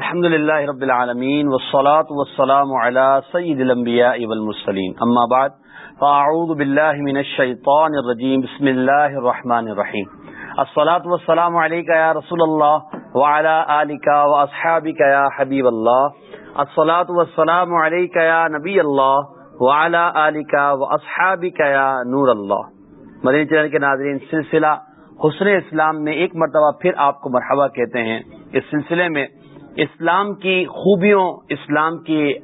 الحمد للہ رب العالمین والصلاة والسلام على سید الانبیاء والمرسلین. اما بعد، فاعوذ باللہ من الشیطان الرجیم، بسم اللہ الرحمن الرحیم. الصلاة والسلام علیکہ یا رسول اللہ وعلى آلکہ واصحابکہ یا حبیب اللہ. الصلاة والسلام علیکہ یا نبی اللہ وعلى آلکہ واصحابکہ یا نور اللہ. مدینہ چینل کے ناظرین، سلسلہ حسن اسلام میں ایک مرتبہ پھر آپ کو مرحبا کہتے ہیں. اس سلسلے میں اسلام کی خوبیوں، اسلام کی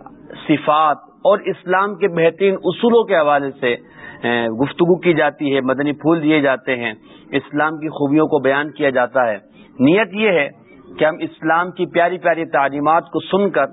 صفات اور اسلام کے بہترین اصولوں کے حوالے سے گفتگو کی جاتی ہے، مدنی پھول دیے جاتے ہیں۔ اسلام کی خوبیوں کو بیان کیا جاتا ہے۔ نیت یہ ہے کہ ہم اسلام کی پیاری پیاری تعلیمات کو سن کر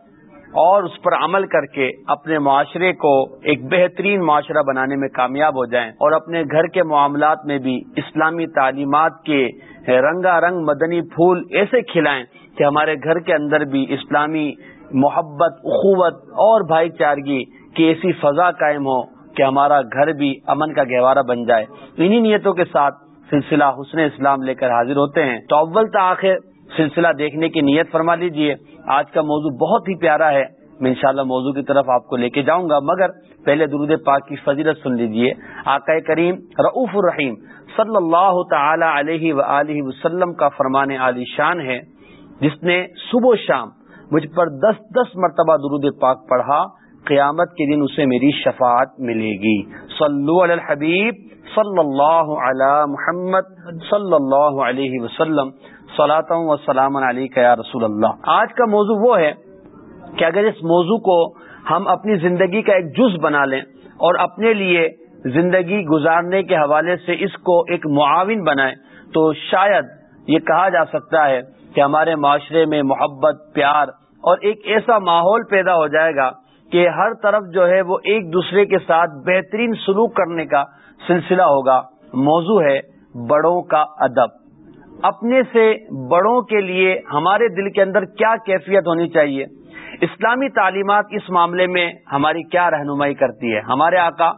اور اس پر عمل کر کے اپنے معاشرے کو ایک بہترین معاشرہ بنانے میں کامیاب ہو جائیں اور اپنے گھر کے معاملات میں بھی اسلامی تعلیمات کے رنگا رنگ مدنی پھول ایسے کھلائیں کہ ہمارے گھر کے اندر بھی اسلامی محبت، اخوت اور بھائی چارگی کی ایسی فضا قائم ہو کہ ہمارا گھر بھی امن کا گہوارہ بن جائے۔ انہی نیتوں کے ساتھ سلسلہ حسن اسلام لے کر حاضر ہوتے ہیں۔ تو اول تاخیر سلسلہ دیکھنے کی نیت فرما لیجیے۔ آج کا موضوع بہت ہی پیارا ہے۔ میں انشاءاللہ موضوع کی طرف آپ کو لے کے جاؤں گا، مگر پہلے درود پاک کی فضیلت سن لیجیے۔ آقا کریم رعوف الرحیم صلی اللہ تعالی علیہ و وسلم کا فرمان عالی شان ہے۔ جس نے صبح و شام مجھ پر دس دس مرتبہ درود پاک پڑھا، قیامت کے دن اسے میری شفاعت ملے گی۔ صلو علی الحبیب صلی اللہ علی محمد صلی اللہ علیہ وسلم۔ و سلام علیہ رسول اللہ۔ آج کا موضوع وہ ہے کہ اگر اس موضوع کو ہم اپنی زندگی کا ایک جز بنا لیں اور اپنے لیے زندگی گزارنے کے حوالے سے اس کو ایک معاون بنائیں، تو شاید یہ کہا جا سکتا ہے کہ ہمارے معاشرے میں محبت، پیار اور ایک ایسا ماحول پیدا ہو جائے گا کہ ہر طرف جو ہے وہ ایک دوسرے کے ساتھ بہترین سلوک کرنے کا سلسلہ ہوگا۔ موضوع ہے بڑوں کا ادب۔ اپنے سے بڑوں کے لیے ہمارے دل کے اندر کیا کیفیت ہونی چاہیے؟ اسلامی تعلیمات اس معاملے میں ہماری کیا رہنمائی کرتی ہے؟ ہمارے آقا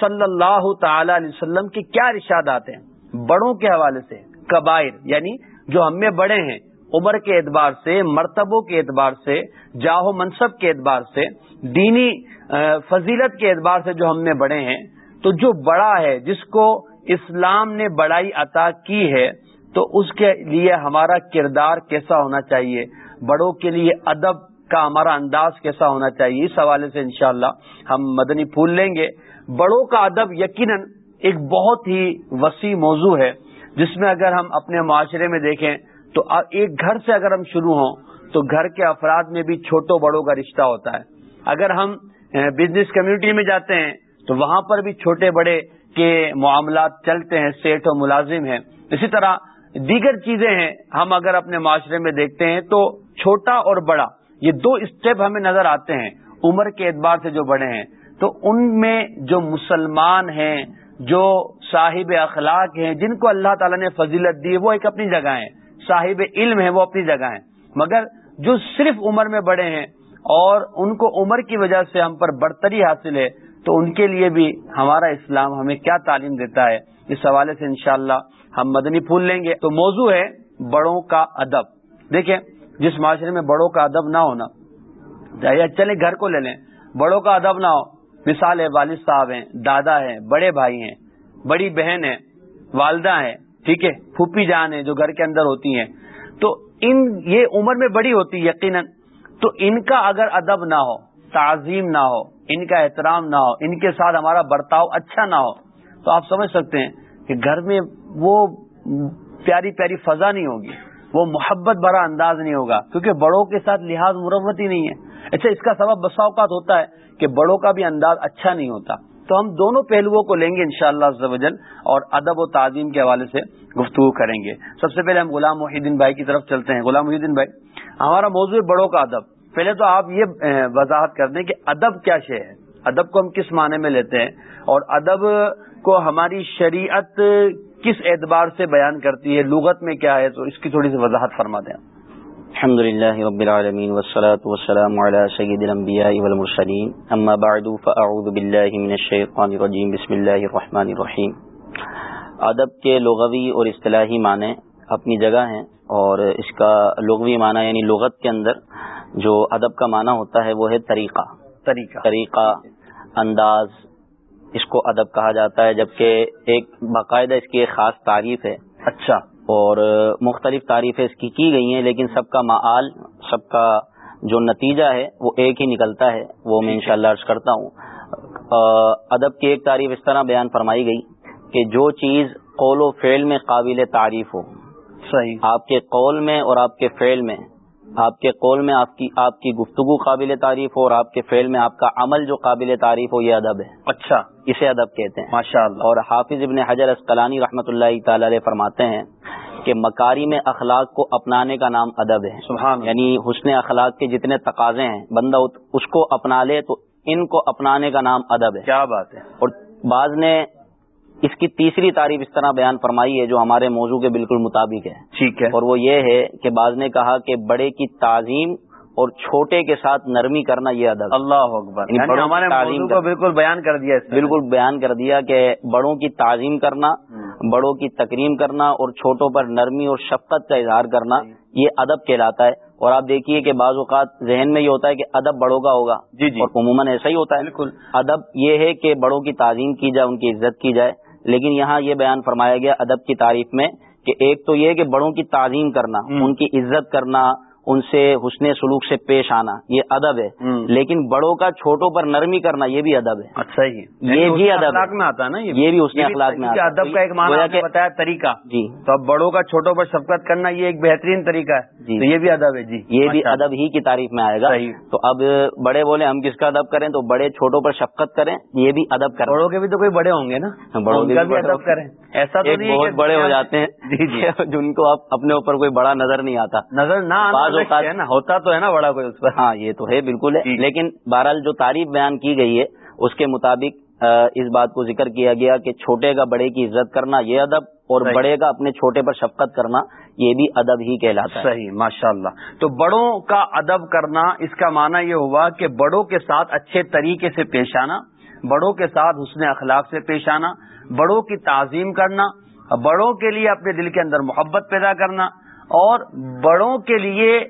صلی اللہ تعالی علیہ وسلم کے کیا ارشادات ہیں؟ بڑوں کے حوالے سے قبائر یعنی جو ہم میں بڑے ہیں عمر کے اعتبار سے، مرتبوں کے اعتبار سے جاہو منصب کے اعتبار سے، دینی فضیلت کے اعتبار سے جو ہم میں بڑے ہیں، تو جو بڑا ہے، جس کو اسلام نے بڑائی عطا کی ہے، تو اس کے لیے ہمارا کردار کیسا ہونا چاہیے؟ بڑوں کے لیے ادب کا ہمارا انداز کیسا ہونا چاہیے؟ اس حوالے سے انشاءاللہ ہم مدنی پھول لیں گے۔ بڑوں کا ادب یقیناً ایک بہت ہی وسیع موضوع ہے، جس میں اگر ہم اپنے معاشرے میں دیکھیں تو ایک گھر سے اگر ہم شروع ہوں، تو گھر کے افراد میں بھی چھوٹوں بڑوں کا رشتہ ہوتا ہے۔ اگر ہم بزنس کمیونٹی میں جاتے ہیں، تو وہاں پر بھی چھوٹے بڑے کے معاملات چلتے ہیں سیٹ و ملازم ہیں۔ اسی طرح دیگر چیزیں ہیں، ہم اگر اپنے معاشرے میں دیکھتے ہیں، تو چھوٹا اور بڑا، یہ دو اسٹیپ ہمیں نظر آتے ہیں، عمر کے اعتبار سے جو بڑے ہیں۔ تو ان میں جو مسلمان ہیں، جو صاحب اخلاق ہیں، جن کو اللہ تعالیٰ نے فضیلت دی، وہ ایک اپنی جگہ ہیں۔ صاحب علم ہے وہ اپنی جگہ ہیں۔ مگر جو صرف عمر میں بڑے ہیں اور ان کو عمر کی وجہ سے ہم پر برتری حاصل ہے، تو ان کے لیے بھی ہمارا اسلام ہمیں کیا تعلیم دیتا ہے؟ اس حوالے سے انشاءاللہ ہم مدنی پھول لیں گے۔ تو موضوع ہے بڑوں کا ادب۔ دیکھیں، جس معاشرے میں بڑوں کا ادب نہ ہونا، یا چلے گھر کو لے لیں، بڑوں کا ادب نہ ہو۔ مثال ہے، والد صاحب ہیں، دادا ہیں، بڑے بھائی ہیں، بڑی بہن ہے والدہ ہیں ٹھیک ہے، پھوپھی جان ہے جو گھر کے اندر ہوتی ہیں۔ تو ان، یہ عمر میں بڑی ہوتی یقیناً۔ تو ان کا اگر ادب نہ ہو، تعظیم نہ ہو، ان کا احترام نہ ہو، ان کے ساتھ ہمارا برتاؤ اچھا نہ ہو، تو آپ سمجھ سکتے ہیں کہ گھر میں وہ پیاری پیاری فضا نہیں ہوگی، وہ محبت بھرا انداز نہیں ہوگا۔ کیونکہ بڑوں کے ساتھ لحاظ مرمت ہی نہیں ہے۔ اچھا اس کا سبب بسا اوقات ہوتا ہے کہ بڑوں کا بھی انداز اچھا نہیں ہوتا۔ تو ہم دونوں پہلوؤں کو لیں گے انشاءاللہ شاء اللہ اور ادب و تعظیم کے حوالے سے گفتگو کریں گے۔ سب سے پہلے ہم غلام محدین بھائی کی طرف چلتے ہیں۔ غلام محدین بھائی، ہمارا موضوع بڑوں کا ادب۔ پہلے تو آپ یہ وضاحت کر دیں کہ ادب کیا شے ہے۔ ادب کو ہم کس معنی میں لیتے ہیں؟ اور ادب کو ہماری شریعت کس اعتبار سے بیان کرتی ہے؟ لغت میں کیا ہے؟ تو اس کی تھوڑی سی وضاحت فرما دیں۔ الحمد لله رب العالمين والصلاة والسلام على سيد الأنبياء والمرسلين. أما بعد فأعوذ بالله من الشيطان الرجيم. بسم الله الرحمن الرحيم. ادب کے لغوی اور اصطلاحی معنی اپنی جگہ ہیں اور اس کا لغوی معنی یعنی لغت کے اندر جو ادب کا معنی ہوتا ہے وہ ہے طریقہ. طریقہ. طریقہ انداز اس کو ادب کہا جاتا ہے جبکہ ایک باقاعدہ اس کی ایک خاص تعریف ہے. اچھا. اور مختلف تعریفیں اس کی کی گئی ہیں لیکن سب کا معال سب کا جو نتیجہ ہے وہ ایک ہی نکلتا ہے۔ وہ میں انشاءاللہ عرض کرتا ہوں۔ ادب کی ایک تعریف اس طرح بیان فرمائی گئی کہ جو چیز قول و فعل میں قابل تعریف ہو صحیح۔ آپ کے قول میں اور آپ کے فعل میں آپ کے قول میں آپ کی آپ کی گفتگو قابل تعریف ہو اور آپ کے فعل میں آپ کا عمل جو قابل تعریف ہو یہ ادب ہے۔ اچھا۔ اسے ادب کہتے ہیں۔ ماشاء اللہ اور حافظ ابن حجر اسقلانی رحمۃ اللہ تعالی علیہ فرماتے ہیں کہ مکاری میں اخلاق کو اپنانے کا نام ادب ہے۔ سبحان یعنی حسن اخلاق کے جتنے تقاضے ہیں بندہ اس کو اپنا لے تو ان کو اپنانے کا نام ادب ہے۔ کیا بات ہے۔ اور بعض نے اس کی تیسری تعریف اس طرح بیان فرمائی ہے جو ہمارے موضوع کے بالکل مطابق ہے۔ ٹھیک ہے۔ اور وہ یہ ہے کہ بعض نے کہا کہ بڑے کی تعظیم اور چھوٹے کے ساتھ نرمی کرنا یہ ادب اللہ اکبر۔ یعنی یعنی ہمارے تعظیم کو بالکل بیان کر دیا۔ بالکل بیان کر دیا کہ بڑوں کی تعظیم کرنا بڑوں کی تکریم کرنا اور چھوٹوں پر نرمی اور شفقت کا اظہار کرنا یہ ادب کہلاتا ہے۔ اور آپ دیکھیے کہ بعض اوقات ذہن میں یہ ہوتا ہے کہ ادب بڑوں کا ہوگا۔ جی جی۔ اور عموماً ایسا ہی ہوتا ہے۔ بالکل۔ ادب یہ ہے کہ بڑوں کی تعظیم کی جائے ان کی عزت کی جائے۔ لیکن یہاں یہ بیان فرمایا گیا ادب کی تعریف میں کہ ایک تو یہ کہ بڑوں کی تعظیم کرنا۔ ان کی عزت کرنا ان سے حسن سلوک سے پیش آنا یہ ادب ہے۔ لیکن بڑوں کا چھوٹوں پر نرمی کرنا یہ بھی ادب ہے۔ اچھا ہی یہ بھی ادب میں آتا ہے نا یہ۔ بھی اس نے اخلاق میں۔ ادب کا ایک معنی بتایا طریقہ۔ جی۔ تو اب بڑوں کا چھوٹوں پر شفقت کرنا یہ ایک بہترین طریقہ ہے۔ جی۔ تو یہ بھی ادب ہے جی۔ یہ بھی۔ ادب ہی کی تعریف میں آئے گا۔ تو اب بڑے بولے ہم کس کا ادب کریں تو بڑے چھوٹوں پر شفقت کریں یہ بھی ادب کریں۔ بڑوں کے بھی تو کوئی بڑے ہوں گے نا۔ بڑوں ان کے بھی ادب۔ کریں۔ ایسا تو بہت بڑے ہو جاتے ہیں جی جی۔ جن کو آپ اپنے اوپر کوئی بڑا نظر نہیں آتا۔ نظر نہ بعض اوقات- ہے نا ہوتا تو ہے نا بڑا کوئی اس پر ہاں یہ تو ہے بالکل ہے جی۔ لیکن بہرحال جو تعریف بیان کی گئی ہے اس کے مطابق اس بات کو ذکر کیا گیا کہ چھوٹے کا بڑے کی عزت کرنا یہ ادب اور صحیح۔ بڑے کا اپنے چھوٹے پر شفقت کرنا یہ بھی ادب ہی کہلاتا ہے صحیح ماشاء اللہ تو بڑوں کا ادب کرنا اس کا معنی یہ ہوا کہ بڑوں کے ساتھ اچھے طریقے سے پیش آنا بڑوں کے ساتھ حسن اخلاق سے پیش آنا بڑوں کی تعظیم کرنا بڑوں کے لیے اپنے دل کے اندر محبت پیدا کرنا اور بڑوں کے لیے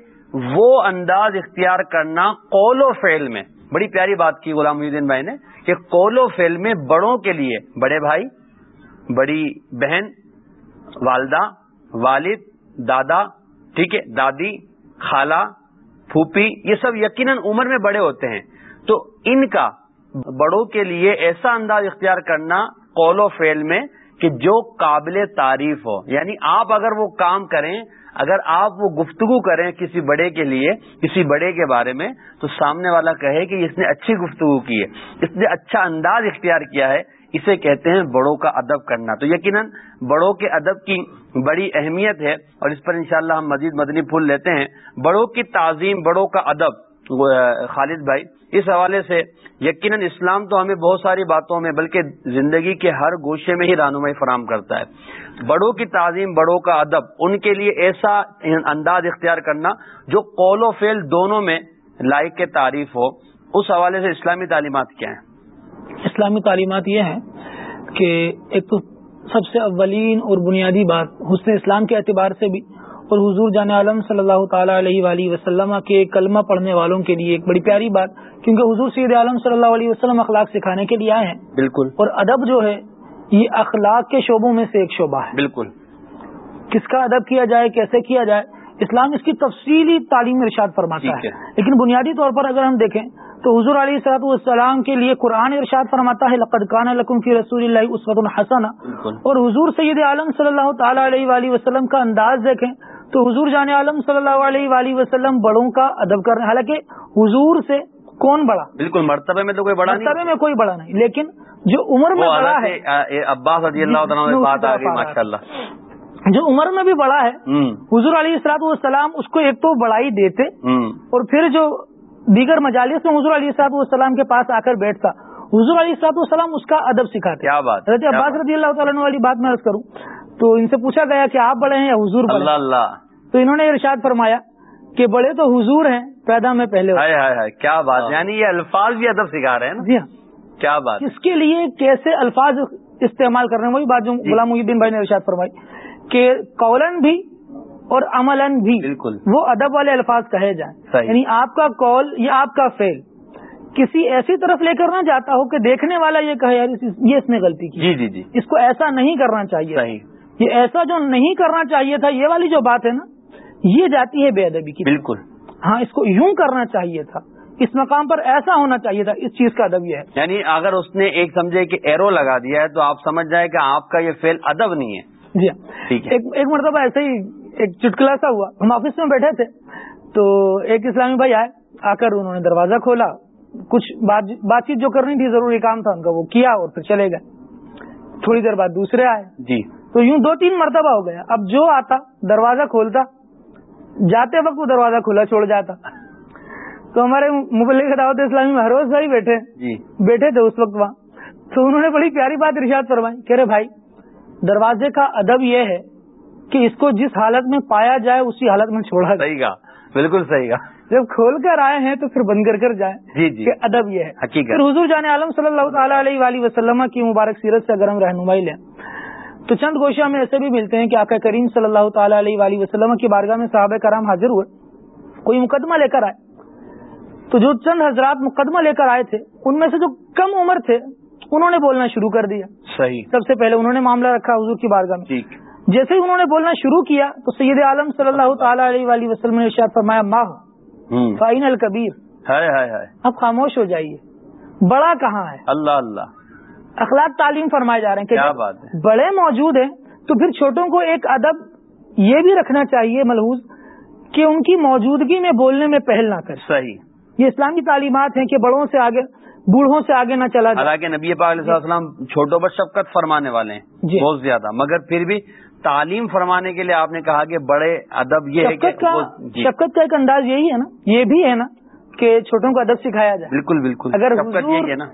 وہ انداز اختیار کرنا قول و فعل میں۔ بڑی پیاری بات کی غلام الدین بھائی نے کہ قول و فعل میں بڑوں کے لیے، بڑے بھائی، بڑی بہن، والدہ، والد، دادا، ٹھیک ہے، دادی، خالہ، پھوپھی، یہ سب یقیناً عمر میں بڑے ہوتے ہیں۔ تو ان کا بڑوں کے لیے ایسا انداز اختیار کرنا قول و فعل میں کہ جو قابل تعریف ہو۔ یعنی آپ اگر وہ کام کریں اگر آپ وہ گفتگو کریں کسی بڑے کے لیے، کسی بڑے کے بارے میں، تو سامنے والا کہے کہ اس نے اچھی گفتگو کی ہے، اس نے اچھا انداز اختیار کیا ہے، اسے کہتے ہیں بڑوں کا ادب کرنا۔ تو یقیناً بڑوں کے ادب کی بڑی اہمیت ہے، اور اس پر انشاءاللہ ہم مزید مدنی پھول لیتے ہیں۔ بڑوں کی تعظیم، بڑوں کا ادب خالد بھائی اس حوالے سے یقیناً اسلام تو ہمیں بہت ساری باتوں میں، بلکہ زندگی کے ہر گوشے میں ہی رہنمائی فراہم کرتا ہے۔ بڑوں کی تعظیم، بڑوں کا ادب، ان کے لیے ایسا انداز اختیار کرنا جو قول و فعل دونوں میں لائق کے تعریف ہو۔ اس حوالے سے اسلامی تعلیمات کیا ہیں؟ اسلامی تعلیمات یہ ہیں کہ ایک تو سب سے اولین اور بنیادی بات حسن اسلام کے اعتبار سے بھی اور حضور جان عالم صلی اللہ تعالیٰ علیہ وآلہ وسلم کے کلمہ پڑھنے والوں کے لیے ایک بڑی پیاری بات کیونکہ حضور سید عالم صلی اللہ علیہ وسلم اخلاق سکھانے کے لیے آئے ہیں۔ بالکل۔ اور ادب جو ہے یہ اخلاق کے شعبوں میں سے ایک شعبہ ہے۔ بالکل۔ کس کا ادب کیا جائے کیسے کیا جائے اسلام اس کی تفصیلی تعلیم ارشاد فرماتا ہے۔ لیکن بنیادی طور پر اگر ہم دیکھیں تو حضور علیہ صلاحت والسلام کے لیے قرآن ارشاد فرماتا ہے لقد کان لکم فی رسول اللہ اسوۃ الحسن اور حضور سید عالم صلی اللہ تعالیٰ علیہ وآلہ وسلم کا انداز دیکھیں تو حضور جان عالم صلی اللہ علیہ وآلہ وسلم بڑوں کا ادب کر رہے ہیں۔ حالانکہ حضور سے کون بڑا؟ بالکل مرتبے میں تو کوئی بڑا مرتبے میں کوئی بڑا نہیں لیکن جو عمر میں بڑا ہے۔ عباس رضی اللہ عنہ جو عمر میں بھی بڑا ہے حضور علیہ السلاط والسلام اس کو ایک تو بڑائی دیتے اور پھر جو دیگر مجالس میں حضور علیہ السلاط والسلام کے پاس آ کر بیٹھتا۔ حضور علیہ السلاط والسلام اس کا ادب سکھاتے کیا بات حضرت عباس۔ رضی اللہ تعالیٰ والی بات میں عرض کروں تو ان سے پوچھا گیا کہ آپ بڑے ہیں یا حضور بڑے اللہ ہیں؟ اللہ تو انہوں نے ارشاد فرمایا کہ بڑے تو حضور ہیں پیدا میں پہلے ہائے ہائے ہائے کیا بات ہاں۔ یعنی یہ الفاظ بھی ادب سکھا رہے ہیں نا جی ہاں کیا بات اس کے لیے کیسے الفاظ استعمال کر رہے ہیں وہی بات جو جی۔ غلام محی الدین بھائی نے ارشاد فرمائی کہ قولن بھی اور عملاً بھی بالکل وہ ادب والے الفاظ کہے جائیں۔ یعنی آپ کا کال یا آپ کا فیل کسی ایسی طرف لے کر نہ جاتا ہو کہ دیکھنے والا یہ کہے یار یہ اس نے غلطی کی۔ جی جی جی۔ اس کو ایسا نہیں کرنا چاہیے۔ صحیح۔ یہ ایسا جو نہیں کرنا چاہیے تھا یہ والی جو بات ہے نا یہ جاتی ہے بے ادبی کی بالکل۔ ہاں اس کو یوں کرنا چاہیے تھا۔ اس مقام پر ایسا ہونا چاہیے تھا اس چیز کا ادب یہ ہے۔ یعنی اگر اس نے ایک سمجھے کہ ایرو لگا دیا ہے تو آپ سمجھ جائیں کہ آپ کا یہ فیل ادب نہیں ہے۔ جی۔ ہاں ایک مرتبہ ایسے ہی ایک چٹکلا سا ہوا۔ ہم آفس میں بیٹھے تھے تو ایک اسلامی بھائی آئے آ کر انہوں نے دروازہ کھولا۔ کچھ بات چیت جو کرنی تھی ضروری کام تھا ان کا وہ کیا اور پھر چلے گئے۔ تھوڑی دیر بعد دوسرے آئے۔ جی۔ تو یوں دو تین مرتبہ ہو گیا۔ اب جو آتا دروازہ کھولتا جاتے وقت وہ دروازہ کھلا چھوڑ جاتا۔ تو ہمارے مبلک دعوت اسلامی میں ہروز بھائی بیٹھے۔ جی۔ بیٹھے تھے اس وقت وہاں۔ تو انہوں نے بڑی پیاری بات ارشاد فرمائی کہہ رہے بھائی دروازے کا ادب یہ ہے کہ اس کو جس حالت میں پایا جائے اسی حالت میں چھوڑا صحیح کہا۔ بالکل صحیح کہا۔ جب کھول کر آئے ہیں تو پھر بند کر کر جائیں۔ جی جی۔ کہ ادب یہ ہے۔ حقیقت۔ پھر حضور جان عالم صلی اللہ تعالیٰ علیہ وآلہ وسلم کی مبارک سیرت سے اگر ہم رہنمائی لیں تو چند گوشہ میں ایسے بھی ملتے ہیں کہ آقا کریم صلی اللہ تعالیٰ علیہ وآلہ وسلم کی بارگاہ میں صحابہ کرام حاضر ہوئے کوئی مقدمہ لے کر آئے۔ تو جو چند حضرات مقدمہ لے کر آئے تھے ان میں سے جو کم عمر تھے انہوں نے بولنا شروع کر دیا۔ صحیح۔ سب سے پہلے انہوں نے معاملہ رکھا حضور کی بارگاہ میں۔ جیسے ہی انہوں نے بولنا شروع کیا تو سید عالم صلی اللہ تعالیٰ علیہ وآلہ وسلم نے ارشاد فرمایا ماہ ہوں فائن الکبیر ہائے ہائے ہائے۔ اب خاموش ہو جائیے۔ بڑا کہاں ہے؟ اللہ اللہ۔ اخلاق تعلیم فرمائے جا رہے ہیں کہ کیا بات ہے۔ بڑے موجود ہیں تو پھر چھوٹوں کو ایک ادب یہ بھی رکھنا چاہیے ملحوظ کہ ان کی موجودگی میں بولنے میں پہل نہ کرے صحیح۔ یہ اسلامی تعلیمات ہیں کہ بڑوں سے آگے بوڑھوں سے آگے نہ چلا جائے۔ حالانکہ نبی پاک علیہ السلام چھوٹوں پر شفقت فرمانے والے ہیں جی۔ بہت زیادہ۔ مگر پھر بھی تعلیم فرمانے کے لیے آپ نے کہا کہ بڑے ادب یہ ہے کہ شفقت کا وہ- جی۔ شفقت کا ایک انداز یہی ہے نا۔ یہ بھی ہے نا کہ چھوٹوں کو ادب سکھایا جائے۔ بالکل بالکل۔ اگر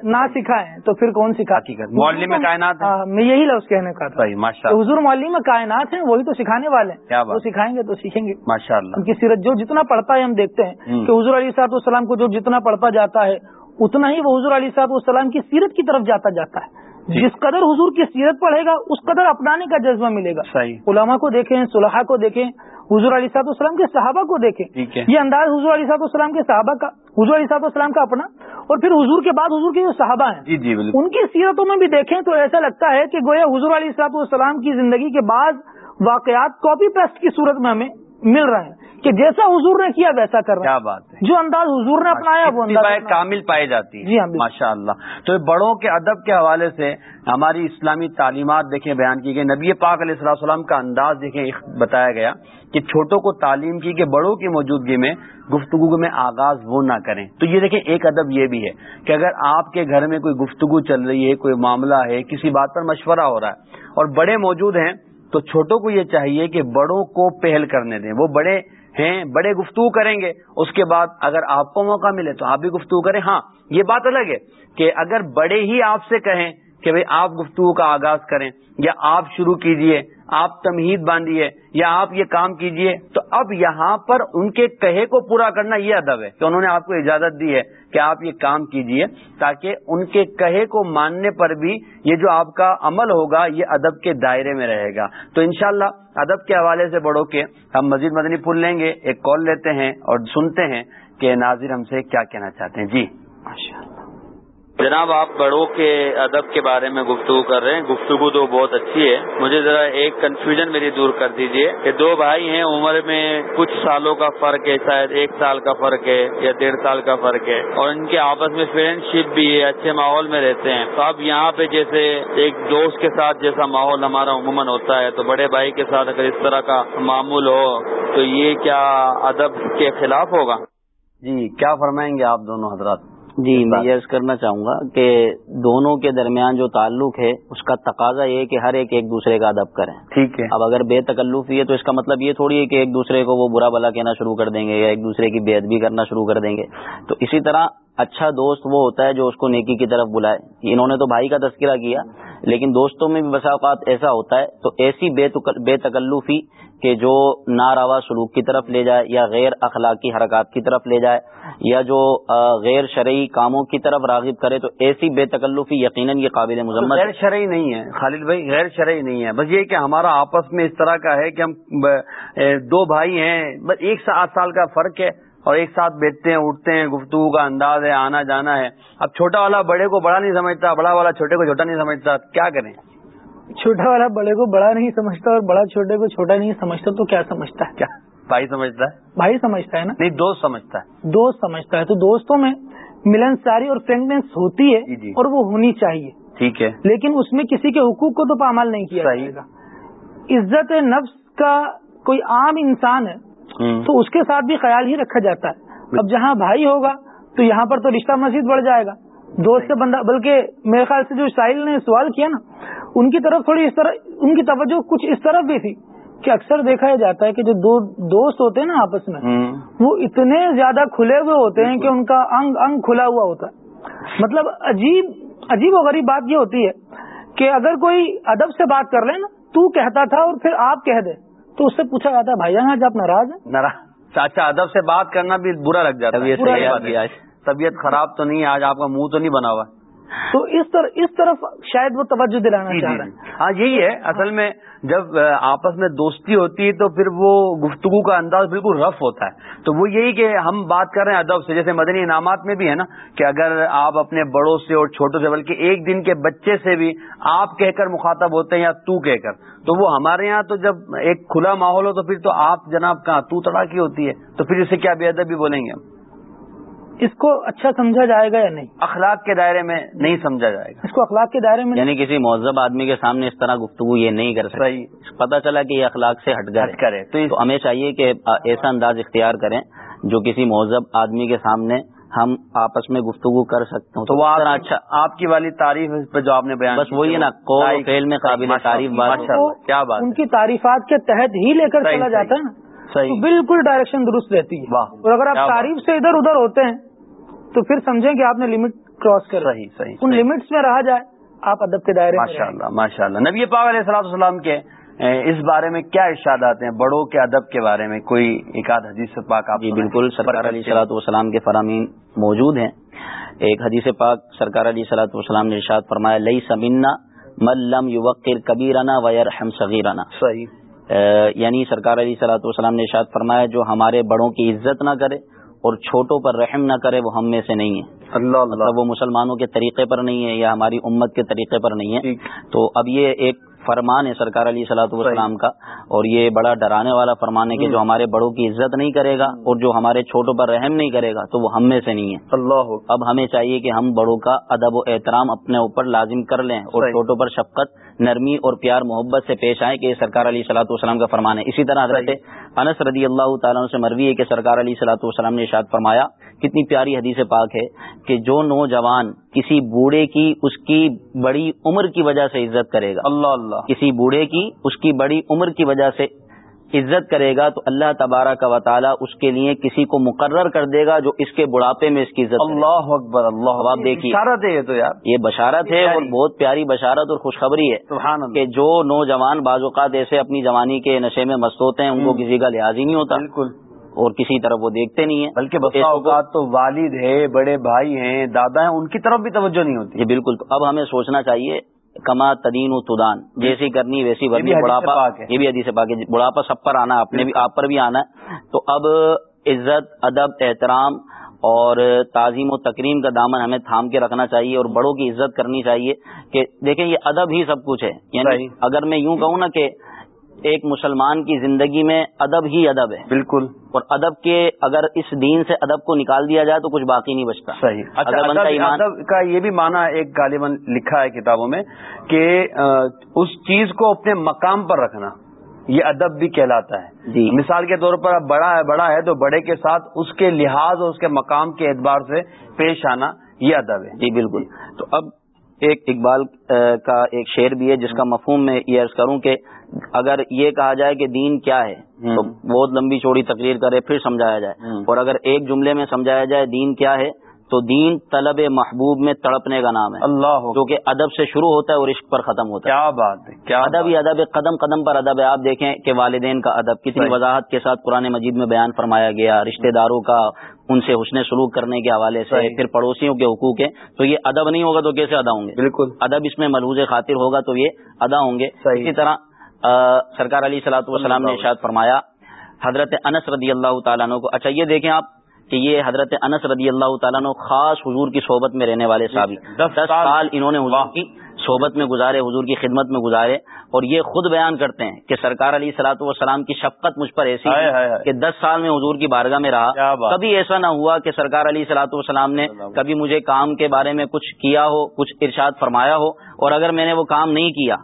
نہ سکھائے تو پھر کون سکھا معلم کائنات ہاں، میں یہی لفظ کہنے کا تھا۔ حضور معلم کائنات ہیں وہی تو سکھانے والے ہیں۔ وہ سکھائیں گے تو سیکھیں گے۔ ماشاء اللہ ان کی سیرت جو جتنا پڑھتا ہے ہم دیکھتے ہیں۔ کہ حضور علی صاحب السلام کو جو جتنا پڑھتا جاتا ہے اتنا ہی وہ حضور علی صاحب السلام کی سیرت کی طرف جاتا جاتا ہے۔ جس قدر حضور کی سیرت پڑھے گا اس قدر اپنانے کا جذبہ ملے گا۔ صحیح۔ علماء کو دیکھیں صلحاء کو دیکھیں حضور علی صاحب السلام کے صحابہ کو دیکھیں۔ یہ انداز حضور علی صاحب السلام کے صحابہ کا حضور علی صاحب السلام کا اپنا۔ اور پھر حضور کے بعد حضور کے جو صحابہ ہیں جی جی ان کی سیرتوں میں بھی دیکھیں تو ایسا لگتا ہے کہ گویا حضور علی صاحب السلام کی زندگی کے بعض واقعات کاپی پیسٹ کی صورت میں ہمیں مل رہے ہیں۔ کہ جیسا حضور نے کیا ویسا کر رہے کیا بات ہے۔ جو انداز حضور نے اپنایا وہ انداز۔ کامل پائی جاتی جی ہے ہاں، بالکل۔ ماشاء اللہ تو بڑوں کے ادب کے حوالے سے ہماری اسلامی تعلیمات دیکھیں بیان کی گئی۔ نبی پاک علیہ السلام السلام کا انداز دیکھیں بتایا گیا کہ چھوٹوں کو تعلیم کی کہ بڑوں کی موجودگی میں گفتگو میں آغاز وہ نہ کریں۔ تو یہ دیکھیں ایک ادب یہ بھی ہے کہ اگر آپ کے گھر میں کوئی گفتگو چل رہی ہے کوئی معاملہ ہے کسی بات پر مشورہ ہو رہا ہے اور بڑے موجود ہیں تو چھوٹوں کو یہ چاہیے کہ بڑوں کو پہل کرنے دیں۔ وہ بڑے ہیں، بڑے گفتگو کریں گے۔ اس کے بعد اگر آپ کو موقع ملے تو آپ بھی گفتگو کریں۔ ہاں یہ بات الگ ہے کہ اگر بڑے ہی آپ سے کہیں کہ بھئی آپ گفتگو کا آغاز کریں یا آپ شروع کیجیے، آپ تمہید باندھیے یا آپ یہ کام کیجیے، تو اب یہاں پر ان کے کہے کو پورا کرنا یہ ادب ہے کہ انہوں نے آپ کو اجازت دی ہے کہ آپ یہ کام کیجیے تاکہ ان کے کہے کو ماننے پر بھی یہ جو آپ کا عمل ہوگا یہ ادب کے دائرے میں رہے گا۔ تو انشاءاللہ ادب کے حوالے سے بڑوں کے ہم مزید مدنی پھول لیں گے، ایک کال لیتے ہیں اور سنتے ہیں کہ ناظر ہم سے کیا کہنا چاہتے ہیں۔ جی۔ جناب، آپ بڑوں کے ادب کے بارے میں گفتگو کر رہے ہیں۔ گفتگو تو بہت اچھی ہے۔ مجھے ذرا ایک کنفیوژن میری دور کر دیجیے کہ دو بھائی ہیں، عمر میں کچھ سالوں کا فرق ہے، شاید ایک سال کا فرق ہے یا ڈیڑھ سال کا فرق ہے۔ اور ان کے آپس میں فرینڈ شپ بھی ہے، اچھے ماحول میں رہتے ہیں۔ تو اب یہاں پہ جیسے ایک دوست کے ساتھ جیسا ماحول ہمارا عموماً ہوتا ہے، تو بڑے بھائی کے ساتھ اگر اس طرح کا معمول ہو، تو یہ کیا ادب کے خلاف ہوگا؟ جی کیا فرمائیں گے آپ دونوں حضرات؟ جی میں یہ کرنا چاہوں گا کہ دونوں کے درمیان جو تعلق ہے اس کا تقاضا یہ ہے کہ ہر ایک ایک دوسرے کا ادب کریں۔ ٹھیک ہے۔ اب اگر بے تکلفی ہے تو اس کا مطلب یہ تھوڑی ہے کہ ایک دوسرے کو وہ برا بلا کہنا شروع کر دیں گے یا ایک دوسرے کی بے ادبی کرنا شروع کر دیں گے۔ تو اسی طرح اچھا دوست وہ ہوتا ہے جو اس کو نیکی کی طرف بلائے۔ انہوں نے تو بھائی کا تذکرہ کیا لیکن دوستوں میں بھی بسا اوقات ایسا ہوتا ہے تو ایسی بے تکلفی کہ جو ناروا سلوک کی طرف لے جائے یا غیر اخلاقی حرکات کی طرف لے جائے یا جو غیر شرعی کاموں کی طرف راغب کرے تو ایسی بے تکلفی یقیناً یہ قابل مذمت غیر شرعی نہیں ہے، خالد بھائی غیر شرعی نہیں ہے۔ بس یہ کہ ہمارا آپس میں اس طرح کا ہے کہ ہم دو بھائی ہیں، بس ایک سے آٹھ سال کا فرق ہے اور ایک ساتھ بیٹھتے ہیں، اٹھتے ہیں، گفتگو کا انداز ہے، آنا جانا ہے۔ اب چھوٹا والا بڑے کو بڑا نہیں سمجھتا، بڑا والا چھوٹے کو چھوٹا نہیں سمجھتا، کیا کریں؟ چھوٹا والا بڑے کو بڑا نہیں سمجھتا اور بڑا چھوٹے کو چھوٹا نہیں سمجھتا تو کیا سمجھتا ہے؟ کیا؟ بھائی سمجھتا ہے؟ بھائی سمجھتا ہے نا؟ نہیں دوست سمجھتا ہے۔ دوست سمجھتا ہے تو دوستوں میں ملن ساری اور فرینکنیس ہوتی ہے جی، جی۔ اور وہ ہونی چاہیے۔ ٹھیک ہے۔ لیکن اس میں کسی کے حقوق کو تو پامال نہیں کیا جائے گا۔ عزت نفس کا کوئی عام انسان ہے تو اس کے ساتھ بھی خیال ہی رکھا جاتا ہے۔ اب جہاں بھائی ہوگا تو یہاں پر تو رشتہ مزید بڑھ جائے گا۔ دوست سے بندہ بلکہ میرے خیال سے جو ساحل نے سوال کیا نا ان کی طرف تھوڑی اس طرح ان کی توجہ کچھ اس طرف بھی تھی کہ اکثر دیکھا جاتا ہے کہ جو دو دوست ہوتے ہیں نا آپس میں وہ اتنے زیادہ کھلے ہوئے ہوتے ہیں کہ ان کا انگ انگ کھلا ہوا ہوتا ہے۔ مطلب عجیب عجیب و غریب بات یہ ہوتی ہے کہ اگر کوئی ادب سے بات کر لے نا تو کہتا تھا اور پھر آپ کہہ دے۔ تو اس سے پوچھا جاتا ہے بھائی جان آج آپ ناراض ہیں؟ ناراض۔ اچھا ادب سے بات کرنا بھی برا لگ جاتا ہے۔ طبیعت خراب تو نہیں ہے آج آپ کا منہ تو نہیں بنا ہوا۔ تو اس طرح اس طرف شاید وہ توجہ دلانا جی، چاہ جی، رہے جی۔ ہیں ہاں یہی ہے اصل میں جب آپس میں دوستی ہوتی ہے تو پھر وہ گفتگو کا انداز بالکل رف ہوتا ہے۔ تو وہ یہی کہ ہم بات کر رہے ہیں ادب سے جیسے مدنی انعامات میں بھی ہے نا کہ اگر آپ اپنے بڑوں سے اور چھوٹوں سے بلکہ ایک دن کے بچے سے بھی آپ کہہ کر مخاطب ہوتے ہیں یا تو کہہ کر تو وہ ہمارے یہاں تو جب ایک کھلا ماحول ہو تو پھر تو آپ جناب کہاں تو تڑا کی ہوتی ہے تو پھر اسے کیا بے ادب بھی بولیں گے ہم؟ اس کو اچھا سمجھا جائے گا یا نہیں؟ اخلاق کے دائرے میں نہیں سمجھا جائے گا۔ اس کو اخلاق کے دائرے میں یعنی کسی مہذب آدمی کے سامنے اس طرح گفتگو یہ نہیں کر سکتے۔ پتا چلا کہ یہ اخلاق سے ہٹ ہٹ کرے۔ تو ہمیں چاہیے کہ ایسا انداز اختیار کریں جو کسی مہذب آدمی کے سامنے ہم آپس میں گفتگو کر سکتے تو وہ اچھا۔ آپ کی والی تعریف پہ جو آپ نے بیان بس وہی ہے نا قول فیل میں قابل تعریف بات کیا بات ان کی تعریفات کے تحت ہی لے کر چلا جاتا ہے تو بالکل ڈائریکشن درست رہتی ہے۔ اور اگر آپ تعریف سے ادھر ادھر ہوتے ہیں تو پھر سمجھیں کہ آپ نے لمٹ کراس کر صحیح صحیح ان لمٹس میں رہا جائے آپ ادب کے دائرے ماشاء اللہ ماشاء اللہ نبی پاک علیہ السلام السلام کے اس بارے میں کیا ارشاد آتے ہیں؟ بڑوں کے ادب کے بارے میں کوئی ایک آدھ حدیث پاک آپ جی بالکل سرکار علی صلاحت والسلام کے فرامین موجود ہیں۔ ایک حدیث پاک سرکار علی صلاحت والسلام نے ارشاد فرمایا لئی سمنا ملم یوکر کبیرانہ ویر ہم صغیرانہ صحیح۔ یعنی سرکار علی صلاحت والسلام نے ارشاد فرمایا جو ہمارے بڑوں کی عزت نہ کرے اور چھوٹوں پر رحم نہ کرے وہ ہم میں سے نہیں ہے اللہ اللہ۔ مطلب وہ مسلمانوں کے طریقے پر نہیں ہے یا ہماری امت کے طریقے پر نہیں ہے تو اب یہ ایک فرمان ہے سرکار علی صلاحت والسلام کا اور یہ بڑا ڈرانے والا فرمان ہے کہ جو ہمارے بڑوں کی عزت نہیں کرے گا اور جو ہمارے چھوٹوں پر رحم نہیں کرے گا تو وہ ہم میں سے نہیں ہے۔ اللہ اب ہمیں چاہیے کہ ہم بڑوں کا ادب و احترام اپنے اوپر لازم کر لیں اور چھوٹوں پر شفقت نرمی اور پیار محبت سے پیش آئے کہ یہ سرکار علی صلاحت والسلام کا فرمان ہے۔ اسی طرح حضرت انس رضی اللہ تعالیٰ سے مروی ہے کہ سرکار علی صلاحت والسلام نے ارشاد فرمایا کتنی پیاری حدیث پاک ہے کہ جو نوجوان کسی بوڑھے کی اس کی بڑی عمر کی وجہ سے عزت کرے گا۔ اللہ اللہ۔ کسی بوڑھے کی اس کی بڑی عمر کی وجہ سے عزت کرے گا تو اللہ تبارہ کا وطالعہ اس کے لیے کسی کو مقرر کر دے گا جو اس کے بڑھاپے میں اس کی عزت اللہ اکبر اللہ۔ آپ دیکھیے بشارت ہے یہ تو یار۔ یہ بشارت ہے اور بہت پیاری بشارت اور خوشخبری ہے سبحان اللہ۔ کہ جو نوجوان بعض اوقات ایسے اپنی جوانی کے نشے میں مست ہوتے ہیں ان کو کسی کا لحاظ ہی نہیں ہوتا۔ بالکل۔ اور کسی طرف وہ دیکھتے نہیں ہیں بلکہ بسا اوقات تو والد ہے بڑے بھائی ہیں دادا ہیں ان کی طرف بھی توجہ نہیں ہوتی۔ جی بالکل۔ تو اب ہمیں سوچنا چاہیے کما تدین و تدان جیسی کرنی ویسی ورنی بڑھاپا۔ یہ بھی حدیث پاک ہے۔ بڑھاپا سب پر آنا اپنے بھی آپ پر بھی آنا۔ ہے تو اب عزت ادب احترام اور تعظیم و تکریم کا دامن ہمیں تھام کے رکھنا چاہیے اور بڑوں کی عزت کرنی چاہیے کہ دیکھیں یہ ادب ہی سب کچھ ہے۔ یعنی۔ اگر میں یوں کہوں نا کہ ایک مسلمان کی زندگی میں ادب ہی ادب ہے۔ بالکل۔ اور ادب کے اگر اس دین سے ادب کو نکال دیا جائے تو کچھ باقی نہیں بچتا۔ صحیح۔ اچھا اگر ادب, ادب کا یہ بھی معنی ایک غالباً لکھا ہے کتابوں میں کہ اس چیز کو اپنے مقام پر رکھنا یہ ادب بھی کہلاتا ہے۔ جی۔ مثال کے طور پر اب بڑا ہے بڑا ہے تو بڑے کے ساتھ اس کے لحاظ اور اس کے مقام کے اعتبار سے پیش آنا یہ ادب ہے۔ جی بالکل۔ تو اب ایک اقبال کا ایک شعر بھی ہے جس کا مفہوم میں یہ عرض کروں کہ اگر یہ کہا جائے کہ دین کیا ہے تو بہت لمبی چوڑی تقریر کرے پھر سمجھایا جائے۔ اور اگر ایک جملے میں سمجھایا جائے دین کیا ہے تو دین طلب محبوب میں تڑپنے کا نام ہے۔ اللہ جو کہ ادب سے شروع ہوتا ہے اور عشق پر ختم ہوتا ہے۔ کیا بات ہے کیا ادب ہی ادب قدم قدم پر ادب ہے۔ آپ دیکھیں کہ والدین کا ادب کتنی۔ وضاحت کے ساتھ قرآن مجید میں بیان فرمایا گیا رشتہ داروں کا ان سے حسن سلوک کرنے کے حوالے سے۔ پھر پڑوسیوں کے حقوق ہیں۔ تو یہ ادب نہیں ہوگا تو کیسے ادا ہوں گے؟ بالکل۔ ادب اس میں ملحوظ خاطر ہوگا تو یہ ادا ہوں گے۔ اسی طرح سرکار علی صلاح والسلام نے ارشاد فرمایا حضرت انس رضی اللہ تعالیٰ عنہ کو اچھا یہ دیکھیں آپ کہ یہ حضرت انس رضی اللہ تعالیٰ عنہ خاص حضور کی صحبت میں رہنے والے صحابی دس دس سال سال انہوں نے حضور کی صحبت میں گزارے حضور کی خدمت میں گزارے اور یہ خود بیان کرتے ہیں کہ سرکار علی صلاح والسلام کی شفقت مجھ پر ایسی ہائے۔ کہ دس سال میں حضور کی بارگاہ میں رہا۔ کبھی ایسا نہ ہوا کہ سرکار علی صلاح والسلام نے کبھی مجھے کام کے بارے میں کچھ کیا ہو کچھ ارشاد فرمایا ہو اور اگر میں نے وہ کام نہیں کیا